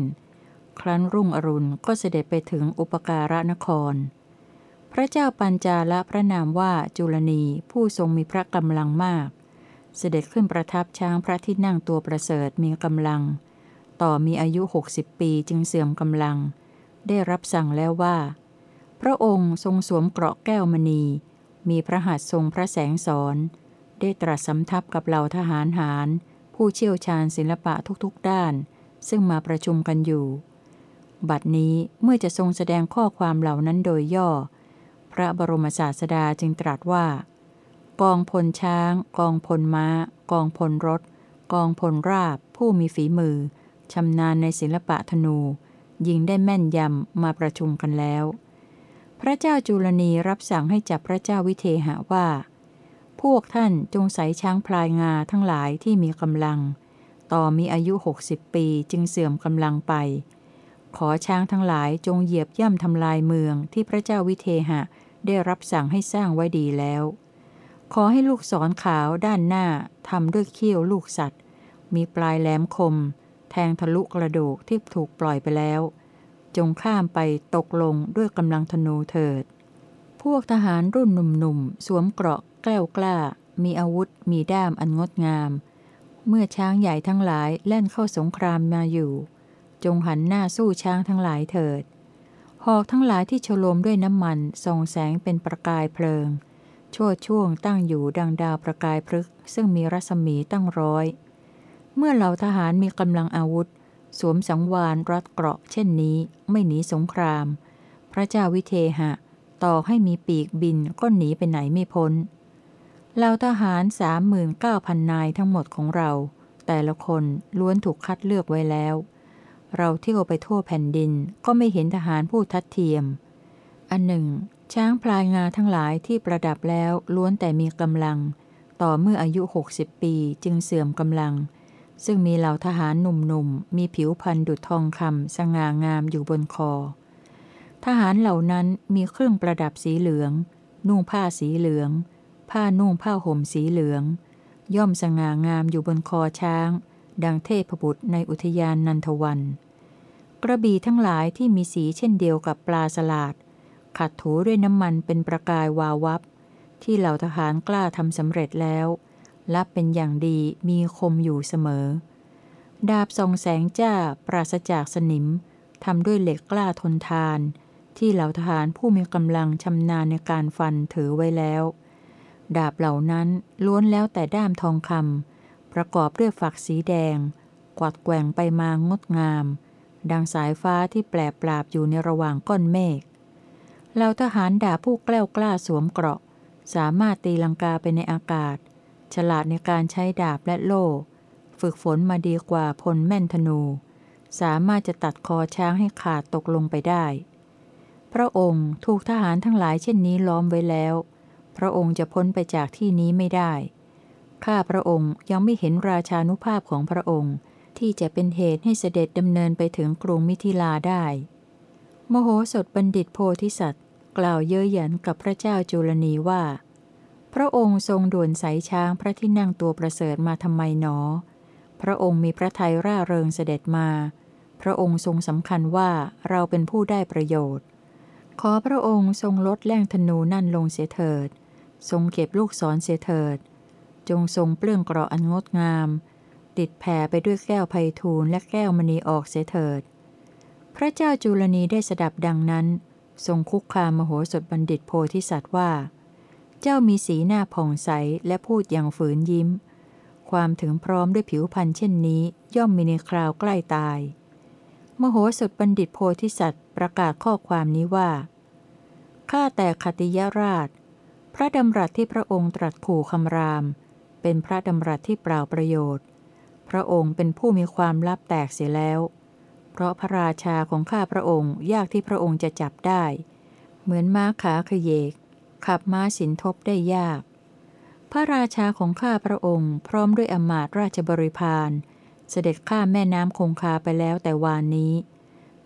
S1: ครั้นรุ่งอรุณก็เสด็จไปถึงอุปการะนคร พระเจ้าปัญจาละพระนามว่าจุลนีผู้ทรงมีพระกำลังมาก เสด็จขึ้นประทับช้างพระที่นั่งตัวประเสริฐมีกำลัง ต่อมีอายุหกสิบปีจึงเสื่อมกำลัง ได้รับสั่งแล้วว่า พระองค์ทรงสวมเกราะแก้วมณี มีพระหัตถ์ทรงพระแสงสอน ได้ตรัสสำทับกับเหล่าทหารหาร ผู้เชี่ยวชาญศิลปะทุกๆด้าน ซึ่งมาประชุมกันอยู่ บัดนี้เมื่อจะทรงแสดงข้อความเหล่านั้นโดยย่อ พระบรมศาสดาจึงตรัสว่า กองพลช้าง กองพลม้า กองพลรถ กองพลราบ ผู้มีฝีมือชำนาญในศิลปะธนู ยิงได้แม่นยำมาประชุมกันแล้ว พระเจ้าจุลนีรับสั่งให้จับพระเจ้าวิเทหะว่า วกท่านจงใส่ช้างพลายงาทั้งหลายที่มีกำลัง ต่อมีอายุหกสิบปีจึงเสื่อมกำลังไป ขอช้างทั้งหลายจงเหยียบย่ำทำลายเมืองที่พระเจ้าวิเทหะได้รับสั่งให้สร้างไว้ดีแล้ว ขอให้ลูกศรขาวด้านหน้าทำด้วยเขี้ยวลูกสัตว์ มีปลายแหลมคม แทงทะลุกระดูกที่ถูกปล่อยไปแล้ว จงข้ามไปตกลงด้วยกำลังธนูเถิด พวกทหารรุ่นหนุ่มๆสวมเกราะ กล้วกล้า มีอาวุธ มีด้ามอันงดงาม เมื่อช้างใหญ่ทั้งหลายแล่นเข้าสงครามมาอยู่ จงหันหน้าสู้ช้างทั้งหลายเถิด หอกทั้งหลายที่ฉโลมด้วยน้ำมันส่องแสงเป็นประกายเพลิงชั่วช่วงตั้งอยู่ดังดาวประกายพฤกซึ่งมีรัศมีตั้งร้อย เมื่อเหล่าทหารมีกำลังอาวุธ สวมสังวานรัดเกราะ เช่นนี้ไม่หนีสงคราม พระเจ้าวิเทหะ ต่อให้มีปีกบินก็หนีไปไหนไม่พ้น เหล่าทหารสามหมื่นเก้าพันนายทั้งหมดของเรา แต่ละคนล้วนถูกคัดเลือกไว้แล้ว เราเที่ยวไปทั่วแผ่นดินก็ไม่เห็นทหารผู้ทัดเทียม อันหนึ่ง ช้างพลายงาทั้งหลายที่ประดับแล้วล้วนแต่มีกำลัง ต่อเมื่ออายุหกสิบปีจึงเสื่อมกำลัง ซึ่งมีเหล่าทหารหนุ่มๆ มีผิวพันดุจทองคำสง่างามอยู่บนคอ ทหารเหล่านั้นมีเครื่องประดับสีเหลือง นุ่งผ้าสีเหลือง ผ้านุ่งผ้าห่มสีเหลือง ย่อมสง่างามอยู่บนคอช้าง ดังเทพบุตรในอุทยานนันทวัน กระบี่ทั้งหลายที่มีสีเช่นเดียวกับปลาสลาด ขัดถูด้วยน้ำมันเป็นประกายวาววับ ที่เหล่าทหารกล้าทำสำเร็จแล้วรับเป็นอย่างดีมีคมอยู่เสมอ ดาบทรงแสงจ้าปราศจากสนิมทำด้วยเหล็กกล้าทนทาน ที่เหล่าทหารผู้มีกำลังชำนาญในการฟันถือไว้แล้ว ดาบเหล่านั้นล้วนแล้วแต่ด้ามทองคำประกอบด้วยฝักสีแดง กวัดแกว่งไปมางดงาม ดังสายฟ้าที่แปลปราบอยู่ในระหว่างก้อนเมฆเหล่าทหารด่าผู้แกล้วกล้าสวมเกราะ สามารถตีลังกาไปในอากาศ ฉลาดในการใช้ดาบและโล่ ฝึกฝนมาดีกว่าพลแม่นธนู สามารถจะตัดคอช้างให้ขาดตกลงไปได้ พระองค์ถูกทหารทั้งหลายเช่นนี้ล้อมไว้แล้ว พระองค์จะพ้นไปจากที่นี้ไม่ได้ ข้าพระองค์ยังไม่เห็นราชานุภาพของพระองค์ ที่จะเป็นเหตุให้เสด็จดำเนินไปถึงกรุงมิถิลาได้ มโหสถบัณฑิตโพธิสัตว์ กล่าวเย้ยหยันกับพระเจ้าจุลนีว่า พระองค์ทรงด่วนสายช้างพระที่นั่งตัวประเสริฐมาทำไมหนอ พระองค์มีพระทัยร่าเริงเสด็จมา พระองค์ทรงสำคัญว่าเราเป็นผู้ได้ประโยชน์ขอพระองค์ทรงลดแล่งธนูนั่นลงเสียเถิด ทรงเก็บลูกศรเสียเถิด จงทรงเปลื้องเกราะอันงดงาม ติดแผ่ไปด้วยแก้วไพฑูรย์และแก้วมณีออกเสียเถิด พระเจ้าจุลนีได้สดับดังนั้น ทรงคุกคามมโหสถบัณฑิตโพธิสัตว์ว่า เจ้ามีสีหน้าผ่องใสและพูดอย่างฝืนยิ้ม ความถึงพร้อมด้วยผิวพรรณเช่นนี้ ย่อมมีในคราวใกล้ตาย มโหสถบัณฑิตโพธิสัตว์ประกาศข้อความนี้ว่าข้าแต่คติยราช พระดำรัสที่พระองค์ตรัสขู่คำราม เป็นพระดำรัสที่เปล่าประโยชน์ พระองค์เป็นผู้มีความลับแตกเสียแล้ว เพราะพระราชาของข้าพระองค์ยากที่พระองค์จะจับได้ เหมือนม้าขาขยเยก ขับม้าสินทบได้ยาก พระราชาของข้าพระองค์พร้อมด้วยอมาตราชบริพารเสด็จข้ามแม่น้ำคงคาไปแล้วแต่วานนี้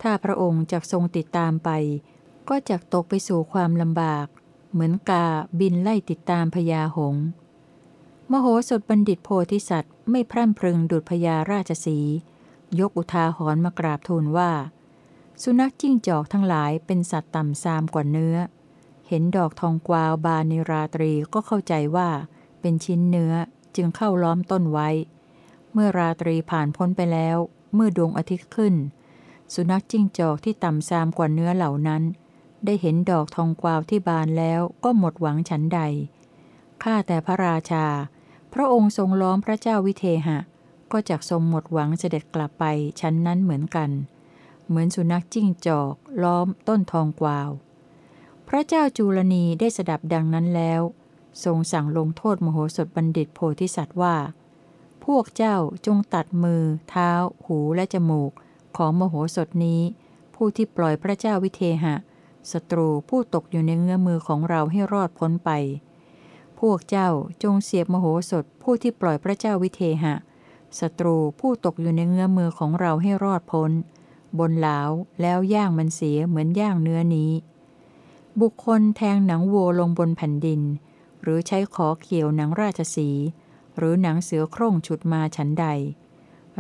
S1: ถ้าพระองค์จักทรงติดตามไป ก็จักตกไปสู่ความลำบาก เหมือนกาบินไล่ติดตามพญาหง มโหสถบัณฑิตโพธิสัตว์ไม่พร่ำพรึงดุจพญาราชสี ยกอุทาหรณ์มากราบทูลว่า สุนัขจิ้งจอกทั้งหลายเป็นสัตว์ต่ำซามกว่าเนื้อ เห็นดอกทองกวาวบานในราตรีก็เข้าใจว่า เป็นชิ้นเนื้อจึงเข้าล้อมต้นไว้ เมื่อราตรีผ่านพ้นไปแล้ว เมื่อดวงอาทิตย์ขึ้น สุนัขจิ้งจอกที่ต่ำซามกว่าเนื้อเหล่านั้น ได้เห็นดอกทองกวาวที่บานแล้วก็หมดหวังฉันใด ข้าแต่พระราชา พระองค์ทรงล้อมพระเจ้าวิเทหะ ก็จักทรงหมดหวังเสด็จกลับไปชั้นนั้นเหมือนกัน เหมือนสุนัขจิ้งจอก ล้อมต้นทองกวาว พระเจ้าจูลนีได้สดับดังนั้นแล้ว ทรงสั่งลงโทษมโหสถบัณฑิตโพธิสัตว์ว่า พวกเจ้าจงตัดมือ เท้า หูและจมูก ของมโหสถนี้ ผู้ที่ปล่อยพระเจ้าวิเทหะ ศัตรูผู้ตกอยู่ในเงื้อมือของเราให้รอดพ้นไป พวกเจ้าจงเสียบมโหสถผู้ที่ปล่อยพระเจ้าวิเทหะ ศัตรูผู้ตกอยู่ในเงื้อมือของเราให้รอดพ้น บนเหลาแล้วย่างมันเสียเหมือนย่างเนื้อนี้ บุคคลแทงหนังวัวลงบนแผ่นดิน หรือใช้ขอเขียวหนังราชสี หรือหนังเสือโคร่งฉุดมาฉันใด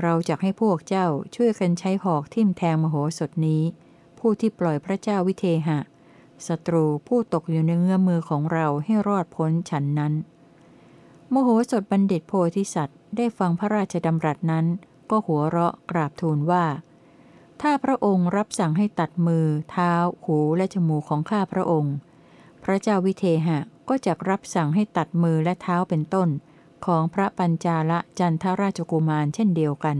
S1: เราจะให้พวกเจ้าช่วยกันใช้หอกทิ่มแทงมโหสถนี้ ผู้ที่ปล่อยพระเจ้าวิเทหะศัตรูผู้ตกอยู่ในเงื้อมือของเราให้รอดพ้นฉันนั้น โมโหสถบัณฑิตโพธิสัตว์ได้ฟังพระราชดำรัสนั้น ก็หัวเราะกราบทูลว่า ถ้าพระองค์รับสั่งให้ตัดมือ เท้า หูและจมูกของข้าพระองค์ พระเจ้าวิเทหะก็จะรับสั่งให้ตัดมือและเท้าเป็นต้น ของพระปัญจาละจันทราชกุมารเช่นเดียวกัน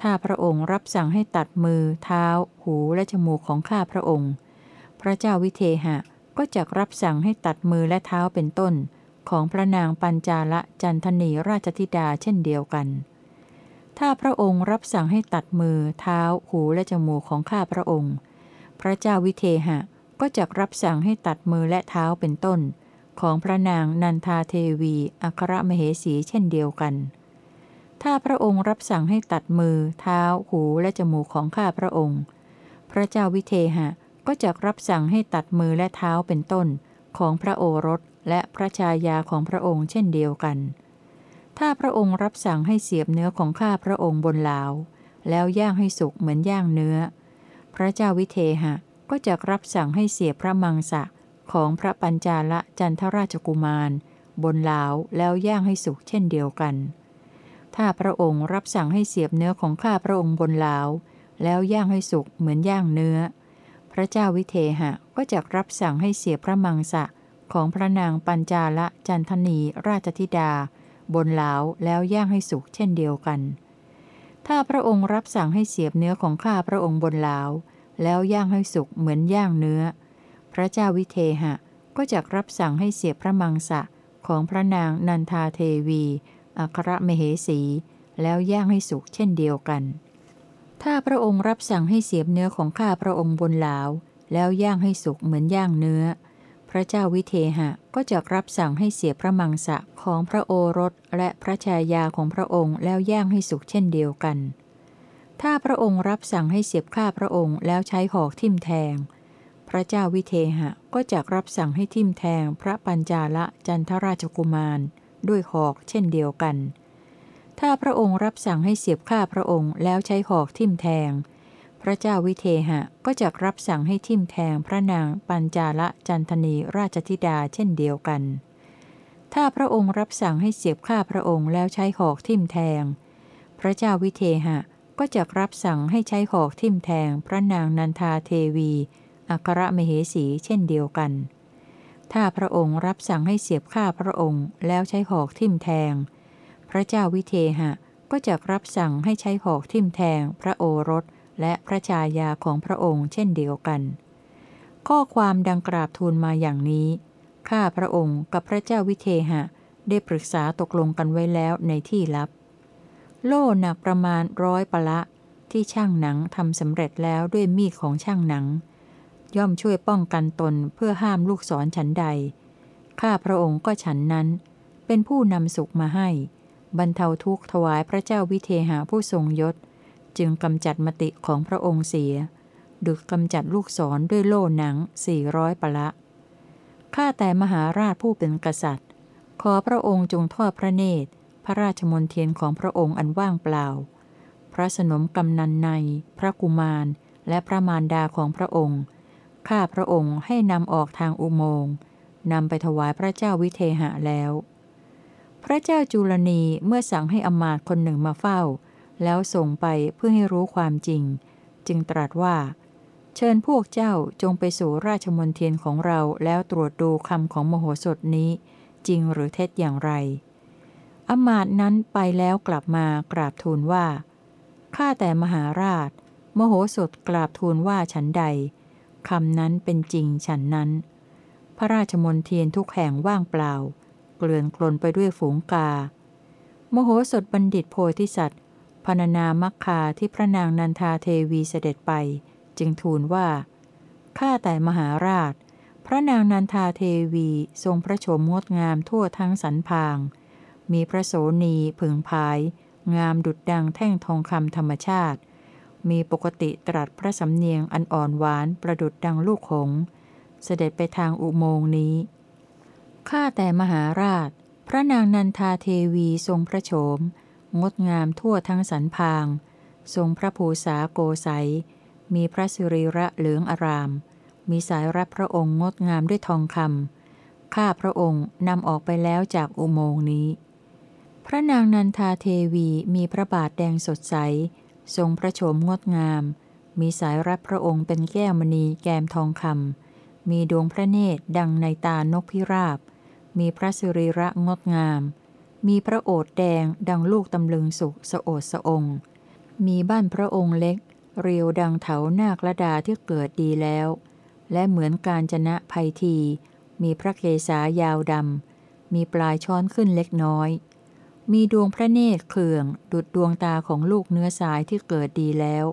S1: ถ้าพระองค์รับสั่งให้ตัดมือ เท้า หูและจมูกของข้าพระองค์ พระเจ้าวิเทหะก็จะรับสั่งให้ตัดมือและเท้าเป็นต้น ของพระนางปัญจาละจันทนีราชธิดาเช่นเดียวกัน ถ้าพระองค์รับสั่งให้ตัดมือ เท้า หูและจมูกของข้าพระองค์ พระเจ้าวิเทหะก็จะรับสั่งให้ตัดมือและเท้าเป็นต้น ของพระนางนันทาเทวีอัครมเหสีเช่นเดียวกัน ถ้าพระองค์รับสั่งให้ตัดมือ เท้า หูและจมูกของข้าพระองค์ พระเจ้าวิเทหะก็จะรับสั่งให้ตัดมือและเท้าเป็นต้น ของพระโอรสและพระชายาของพระองค์เช่นเดียวกัน ถ้าพระองค์รับสั่งให้เสียบเนื้อของข้าพระองค์บนเหลา แล้วย่างให้สุกเหมือนย่างเนื้อ พระเจ้าวิเทหะก็จะรับสั่งให้เสียบพระมังสะของพระปัญจาละจันทราชกุมาร บนเหลาแล้วย่างให้สุกเช่นเดียวกัน ถ้าพระองค์รับสั่งให้เสียบเนื้อของข้าพระองค์บนเหลาแล้วย่างให้สุกเหมือนย่างเนื้อ พระเจ้าวิเทหะก็จะรับสั่งให้เสียบพระมังสะของพระนางปัญจาละจันทนีราชธิดา บนเหลาแล้วย่างให้สุกเช่นเดียวกัน ถ้าพระองค์รับสั่งให้เสียบเนื้อของข้าพระองค์บนเหลาแล้วย่างให้สุกเหมือนย่างเนื้อ พระเจ้าวิเทหะก็จะรับสั่งให้เสียบพระมังสะของพระนางนันทาเทวี อัครมเหสี แล้วย่างให้สุกเช่นเดียวกัน ถ้าพระองค์รับสั่งให้เสียบเนื้อของข้าพระองค์บนเหลาแล้วย่างให้สุกเหมือนย่างเนื้อ พระเจ้าวิเทหะก็จะรับสั่งให้เสียบพระมังสะของพระโอรสและพระชายาของพระองค์แล้วย่างให้สุกเช่นเดียวกัน ถ้าพระองค์รับสั่งให้เสียบข้าพระองค์แล้วใช้หอกทิ่มแทงพระเจ้าวิเทหะก็จะรับสั่งให้ทิ่มแทงพระปัญจาละจันทราชกุมาร ด้วยหอกเช่นเดียวกัน ถ้าพระองค์รับสั่งให้เสียบฆ่าพระองค์แล้วใช้หอกทิ่มแทง พระเจ้าวิเทหะก็จะรับสั่งให้ทิ่มแทงพระนางปัญจาละจันทนีราชธิดาเช่นเดียวกัน ถ้าพระองค์รับสั่งให้เสียบฆ่าพระองค์แล้วใช้หอกทิ่มแทง พระเจ้าวิเทหะก็จะรับสั่งให้ใช้หอกทิ่มแทงพระนางนันทาเทวี อัครมเหสีเช่นเดียวกัน ถ้าพระองค์รับสั่งให้เสียบฆ่าพระองค์แล้วใช้หอกทิ่มแทง พระเจ้าวิเทหะก็จะรับสั่งให้ใช้หอกทิ่มแทง พระโอรสและพระชายาของพระองค์เช่นเดียวกัน ข้อความดังกราบทูลมาอย่างนี้ ข้าพระองค์กับพระเจ้าวิเทหะได้ปรึกษาตกลงกันไว้แล้วในที่ลับ โล่หนักประมาณร้อยปะละ ที่ช่างหนังทำสำเร็จแล้วด้วยมีดของช่างหนัง ย่อมช่วยป้องกันตนเพื่อห้ามลูกศรฉันใด ข้าพระองค์ก็ฉันนั้น เป็นผู้นำสุขมาให้ บรรเทาทุกข์ถวายพระเจ้าวิเทหาผู้ทรงยศ จึงกำจัดมติของพระองค์เสียดุจกำจัดลูกศรด้วยโล่หนังสี่ร้อยปะละ ข้าแต่มหาราชผู้เป็นกษัตริย์ ขอพระองค์จงทอดพระเนตร พระราชมนเทียนของพระองค์อันว่างเปล่า พระสนมกำนันใน พระกุมารและพระมารดาของพระองค์ ข้าพระองค์ให้นำออกทางอุโมงค์นำไปถวายพระเจ้าวิเทหะแล้ว พระเจ้าจุลนีเมื่อสั่งให้อมาตคนหนึ่งมาเฝ้า แล้วส่งไปเพื่อให้รู้ความจริง จึงตรัสว่า เชิญพวกเจ้าจงไปสู่ราชมนเทียนของเราแล้วตรวจดูคำของมโหสถนี้ จริงหรือเท็จอย่างไร อมาตนั้นไปแล้วกลับมากราบทูลว่าข้าแต่มหาราช มโหสถกราบทูลว่าฉันใด คำนั้นเป็นจริงฉันนั้น พระราชมนเทียนทุกแห่งว่างเปล่า เกลื่อนกลนไปด้วยฝูงกา มโหสถบัณฑิตโพธิสัตว์พรณนามักคาที่พระนางนันทาเทวีเสด็จไป จึงทูลว่า ข้าแต่มหาราช พระนางนันทาเทวีทรงพระโฉมงดงามทั่วทั้งสันพาง มีพระโสนีผึ่งพาย งามดุดดังแท่งทองคำธรรมชาติ มีปกติตรัสพระสำเนียงอันอ่อนหวานประดุดดังลูกหงเสด็จไปทางอุโมงนี้ ข้าแต่มหาราช พระนางนันทาเทวีทรงพระโฉม งดงามทั่วทั้งสันพาง ทรงพระภูษาโกไสมีพระสิริระเหลืองอาราม มีสายรับพระองค์งดงามด้วยทองคำข้าพระองค์นำออกไปแล้วจากอุโมงนี้ พระนางนันทาเทวีมีพระบาทแดงสดใส ทรงพระโฉมงดงาม มีสายรับพระองค์เป็นแก้วมณีแกมทองคำมีดวงพระเนตรดังในตานกพิราบ มีพระสิริระงดงาม มีพระโอษฐ์แดงดังลูกตำลึงสุกสะโอดสะองมีบ้านพระองค์เล็ก เรียวดังเถานาคระดาที่เกิดดีแล้ว และเหมือนการจนะภัยที มีพระเกศายาวดำมีปลายช้อนขึ้นเล็กน้อย มีดวงพระเนตรเขื่อง ดุดดวงตาของลูกเนื้อสายที่เกิดดีแล้ว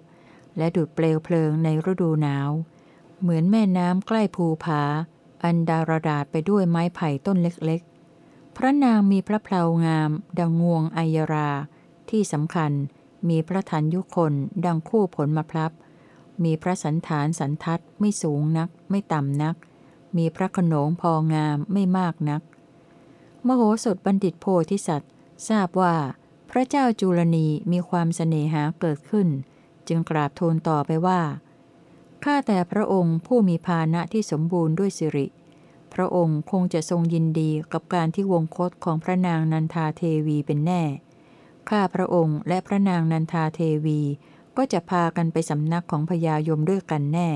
S1: และดุดเปลวเพลิงในฤดูหนาว เหมือนแม่น้ำใกล้ภูผา อันดารดาษไปด้วยไม้ไผ่ต้นเล็กๆ พระนางมีพระเพลางาม ดังงวงไอยรา ที่สำคัญมีพระทันยุคน ดังคู่ผลมะพร้ามีพระสันฐานสันทัดไม่สูงนัก ไม่ต่ำนัก มีพระขนงพองามไม่มากนัก มโหสถบัณฑิตโพธิสัตว์ ทราบว่า พระเจ้าจุลนีมีความเสน่หาเกิดขึ้น จึงกราบทูลต่อไปว่า ข้าแต่พระองค์ผู้มีภาณะที่สมบูรณ์ด้วยสิริ พระองค์คงจะทรงยินดีกับการที่วงคตของพระนางนันทาเทวีเป็นแน่ ข้าพระองค์และพระนางนันทาเทวีก็จะพากันไปสำนักของพญายมด้วยกันแน่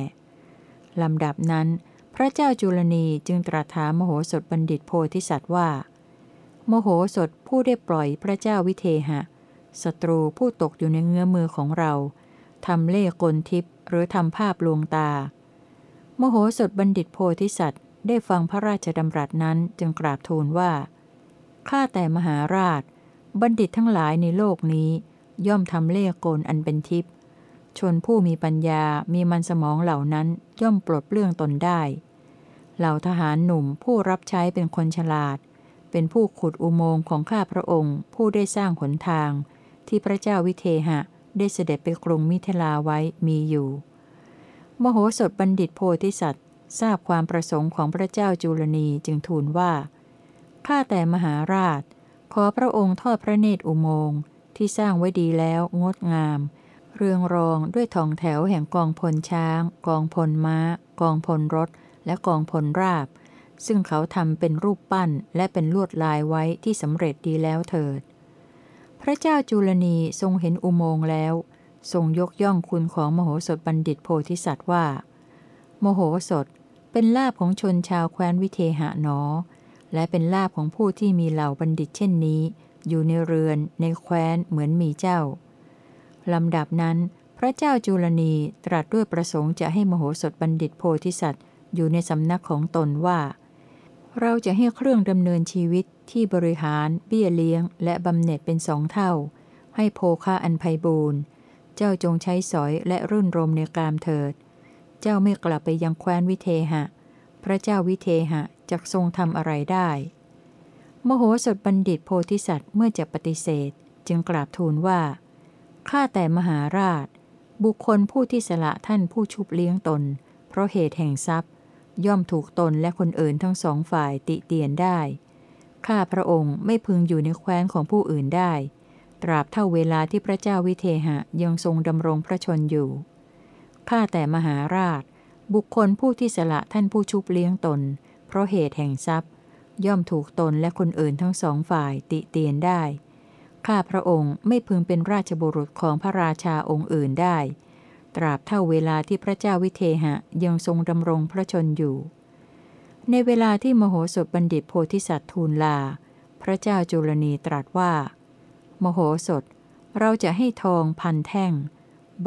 S1: ลำดับนั้น พระเจ้าจุลนีจึงตรัสถามมโหสถบัณฑิตโพธิสัตว์ว่า โมโหสถผู้ได้ปล่อยพระเจ้าวิเทหะศัตรูผู้ตกอยู่ในเงื้อมือของเราทำเล่กลทิพย์หรือทำภาพลวงตา โมโหสถบัณฑิตโพธิสัตว์ ได้ฟังพระราชดำรัสนั้นจึงกราบทูลว่า ข้าแต่มหาราช บัณฑิตทั้งหลายในโลกนี้ ย่อมทำเล่กลอันเป็นทิพย์ชนผู้มีปัญญามีมันสมองเหล่านั้นย่อมปลดเปลื้องตนได้ เหล่าทหารหนุ่มผู้รับใช้เป็นคนฉลาด เป็นผู้ขุดอุโมงค์ของข้าพระองค์ ผู้ได้สร้างหนทาง ที่พระเจ้าวิเทหะ ได้เสด็จไปกรุงมิถลาไว้มีอยู่ มโหสถบัณฑิตโพธิสัตว์ ทราบความประสงค์ของพระเจ้าจุลนีจึงทูลว่า ข้าแต่มหาราช ขอพระองค์ทอดพระเนตรอุโมงค์ที่สร้างไว้ดีแล้วงดงาม เรืองรองด้วยทองแถวแห่งกองพลช้าง กองพลม้า กองพลรถ และกองพลราบ ซึ่งเขาทำเป็นรูปปั้นและเป็นลวดลายไว้ที่สำเร็จดีแล้วเถิด พระเจ้าจุลนีทรงเห็นอุโมงค์แล้ว ทรงยกย่องคุณของมโหสถบัณฑิตโพธิสัตว์ว่า โมโหสถเป็นลาบของชนชาวแคว้นวิเทหะหนอ และเป็นลาบของผู้ที่มีเหล่าบัณฑิตเช่นนี้ อยู่ในเรือนในแคว้นเหมือนมีเจ้าลำดับนั้น พระเจ้าจุลนีตรัสด้วยประสงค์จะให้มโหสถบัณฑิตโพธิสัตว์อยู่ในสำนักของตนว่า เราจะให้เครื่องดำเนินชีวิตที่บริหาร เบี้ยเลี้ยง และบำเหน็จเป็นสองเท่า ให้โภคาอันไพบูรณ์ เจ้าจงใช้สอยและรื่นรมในกามเถิด เจ้าไม่กลับไปยังแคว้นวิเทหะ พระเจ้าวิเทหะจะทรงทำอะไรได้ มโหสถบัณฑิตโพธิสัตว์เมื่อจะปฏิเสธ จึงกราบทูลว่า ข้าแต่มหาราช บุคคลผู้ที่สละท่านผู้ชุบเลี้ยงตน เพราะเหตุแห่งทรัพย์ ย่อมถูกตนและคนอื่นทั้งสองฝ่ายติเตียนได้ ข้าพระองค์ไม่พึงอยู่ในแคว้นของผู้อื่นได้ ตราบเท่าเวลาที่พระเจ้าวิเทหะยังทรงดำรงพระชนอยู่ ข้าแต่มหาราช บุคคลผู้ที่สละท่านผู้ชุบเลี้ยงตน เพราะเหตุแห่งทรัพย์ ย่อมถูกตนและคนอื่นทั้งสองฝ่ายติเตียนได้ ข้าพระองค์ไม่พึงเป็นราชบุรุษของพระราชาองค์อื่นได้ ตราบเท่าเวลาที่พระเจ้าวิเทหะยังทรงดำรงพระชนอยู่ ในเวลาที่มโหสถบัณฑิตโพธิสัตว์ทูลลา พระเจ้าจุลนีตรัสว่า มโหสถ เราจะให้ทองพันแท่ง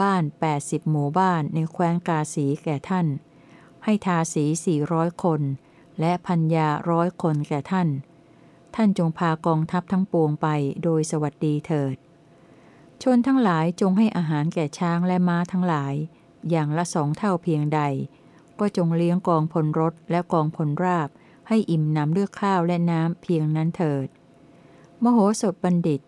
S1: บ้าน 80 หมู่บ้านในแคว้นกาสีแก่ท่าน ให้ทาสีสี่ร้อยคน และพัญญาร้อยคนแก่ท่าน ท่านจงพากองทัพทั้งปวงไปโดยสวัสดีเถิด ชนทั้งหลายจงให้อาหารแก่ช้างและม้าทั้งหลาย อย่างละสองเท่าเพียงใด ก็จงเลี้ยงกองพลรถและกองพลราบ ให้อิ่มน้ำด้วยข้าวและน้ำเพียงนั้นเถิด มโหสถบัณฑิต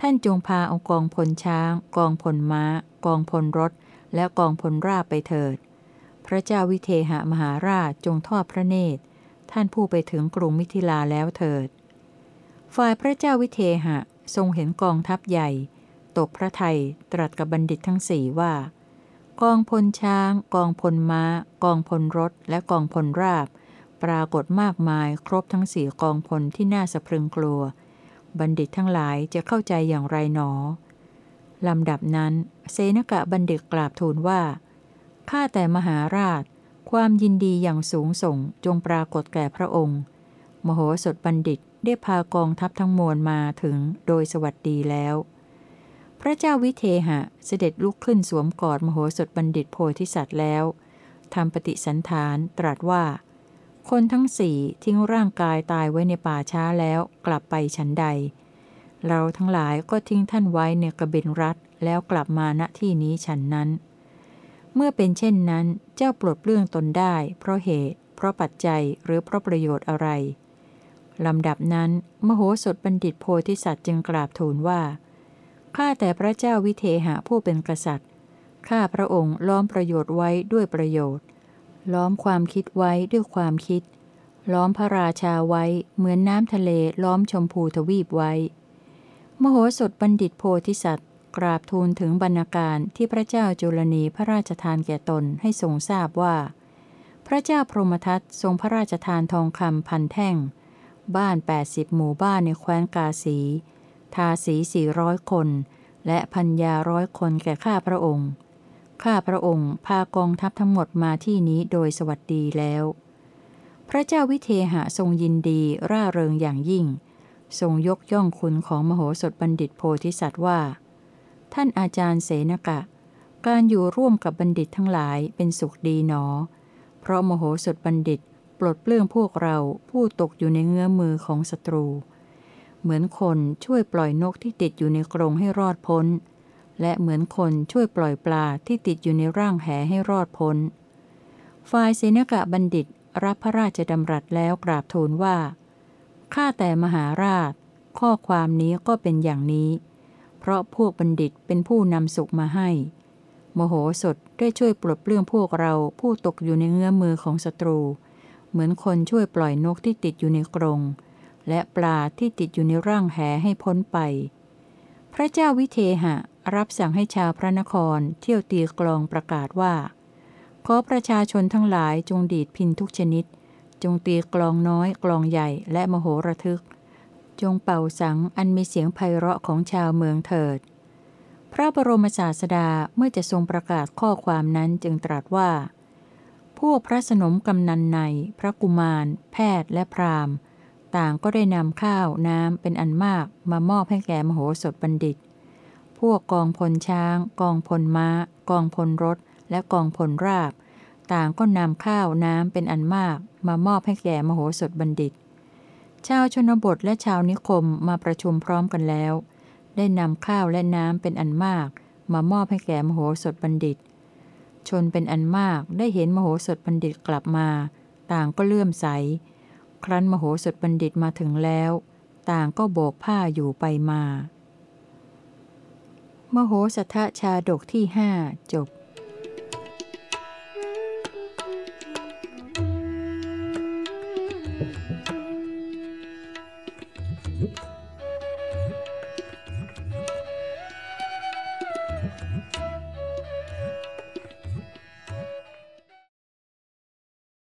S1: ท่านจงพาเอากองพลช้าง กองพลม้า กองพลรถ และกองพลราบไปเถิด พระเจ้าวิเทหมหาราชจงทอดพระเนตร ท่านผู้ไปถึงกรุงมิถิลาแล้วเถิด ฝ่ายพระเจ้าวิเทหะทรงเห็นกองทัพใหญ่ ตกพระไทยตรัสกับบัณฑิตทั้งสี่ว่า กองพลช้าง กองพลม้า กองพลรถ และกองพลราบ ปรากฏมากมายครบทั้งสี่กองพลที่น่าสะพรึงกลัว บัณฑิตทั้งหลายจะเข้าใจอย่างไรหนอลำดับนั้น เซนกะบัณฑิตกราบทูลว่าข้าแต่มหาราช ความยินดีอย่างสูงส่งจงปรากฏแก่พระองค์ มโหสถบัณฑิตได้พากองทัพทั้งมวลมาถึงโดยสวัสดีแล้ว พระเจ้าวิเทหะเสด็จลุกขึ้นสวมกอดมโหสถบัณฑิตโพธิสัตว์แล้วทำปฏิสันฐานตรัสว่า คนทั้งสี่ทิ้งร่างกายตายไว้ในป่าช้าแล้วกลับไปฉันใด เราทั้งหลายก็ทิ้งท่านไว้ในกระเบนรัฐแล้วกลับมาณที่นี้ฉันนั้น เมื่อเป็นเช่นนั้นเจ้าปลดเปลื้องตนได้ เพราะเหตุ เพราะปัจจัยหรือเพราะประโยชน์อะไรลำดับนั้น มโหสถบัณฑิตโพธิสัตว์จึงกราบทูลว่า ข้าแต่พระเจ้าวิเทหะผู้เป็นกษัตริย์ ข้าพระองค์ล้อมประโยชน์ไว้ด้วยประโยชน์ ล้อมความคิดไว้ด้วยความคิด ล้อมพระราชาไว้เหมือนน้ำทะเลล้อมชมพูทวีปไว้ มโหสถบัณฑิตโพธิสัตว์ กราบทูลถึงบรรณาการที่พระเจ้าจุลนีพระราชทานแก่ตนให้ทรงทราบว่า พระเจ้าพรหมทัตทรงพระราชทานทองคำพันแท่ง บ้าน 80 หมู่บ้านในแคว้นกาสี ทาสีสี่ร้อยคน และพัญญาร้อยคนแก่ข้าพระองค์ ข้าพระองค์พากองทัพทั้งหมดมาที่นี้โดยสวัสดีแล้ว พระเจ้าวิเทหะทรงยินดีร่าเริงอย่างยิ่ง ทรงยกย่องคุณของมโหสถบัณฑิตโพธิสัตว์ว่า ท่านอาจารย์เสนกะ การอยู่ร่วมกับบัณฑิตทั้งหลายเป็นสุขดีหนอ เพราะมโหสถบัณฑิตปลดเปลื้องพวกเราผู้ตกอยู่ในเงื้อมือของศัตรู เหมือนคนช่วยปล่อยนกที่ติดอยู่ในกรงให้รอดพ้น และเหมือนคนช่วยปล่อยปลาที่ติดอยู่ในร่างแหให้รอดพ้น ฝ่ายเสนกะบัณฑิตรับพระราชดำรัสแล้วกราบทูลว่า ข้าแต่มหาราช ข้อความนี้ก็เป็นอย่างนี้ เพราะพวกบัณฑิตเป็นผู้นำสุขมาให้โมโหสถได้ช่วยปลดเปลื้องพวกเราผู้ตกอยู่ในเงื้อมือของศัตรู เหมือนคนช่วยปล่อยนกที่ติดอยู่ในกรง และปลาที่ติดอยู่ในร่างแหให้พ้นไป พระเจ้าวิเทหะรับสั่งให้ชาวพระนครเที่ยวตีกลองประกาศว่า ขอประชาชนทั้งหลายจงดีดพินทุกชนิด จงตีกลองน้อยกลองใหญ่และมโหระทึก จงเป่าสังอันมีเสียงไพเราะของชาวเมืองเถิด พระบรมศาสดาเมื่อจะทรงประกาศข้อความนั้นจึงตรัสว่า พวกพระสนมกำนันใน พระกุมาร แพทย์และพราหมณ์ ต่างก็ได้นำข้าวน้ำเป็นอันมากมามอบให้แก่มโหสถบัณฑิต พวกกองพลช้าง กองพลม้า กองพลรถ และกองพลราบ ต่างก็นำข้าวน้ำเป็นอันมาก มามอบให้แก่มโหสถบัณฑิต ชาวชนบทและชาวนิคมมาประชุมพร้อมกันแล้ว ได้นำข้าวและน้ำเป็นอันมาก มามอบให้แก่มโหสถบัณฑิต ชนเป็นอันมากได้เห็นมโหสถบัณฑิตกลับมา ต่างก็เลื่อมใส ครั้นมโหสถบัณฑิตมาถึงแล้ว ต่างก็โบกผ้าอยู่ไปมา มโหสถชาดกที่ห้าจบ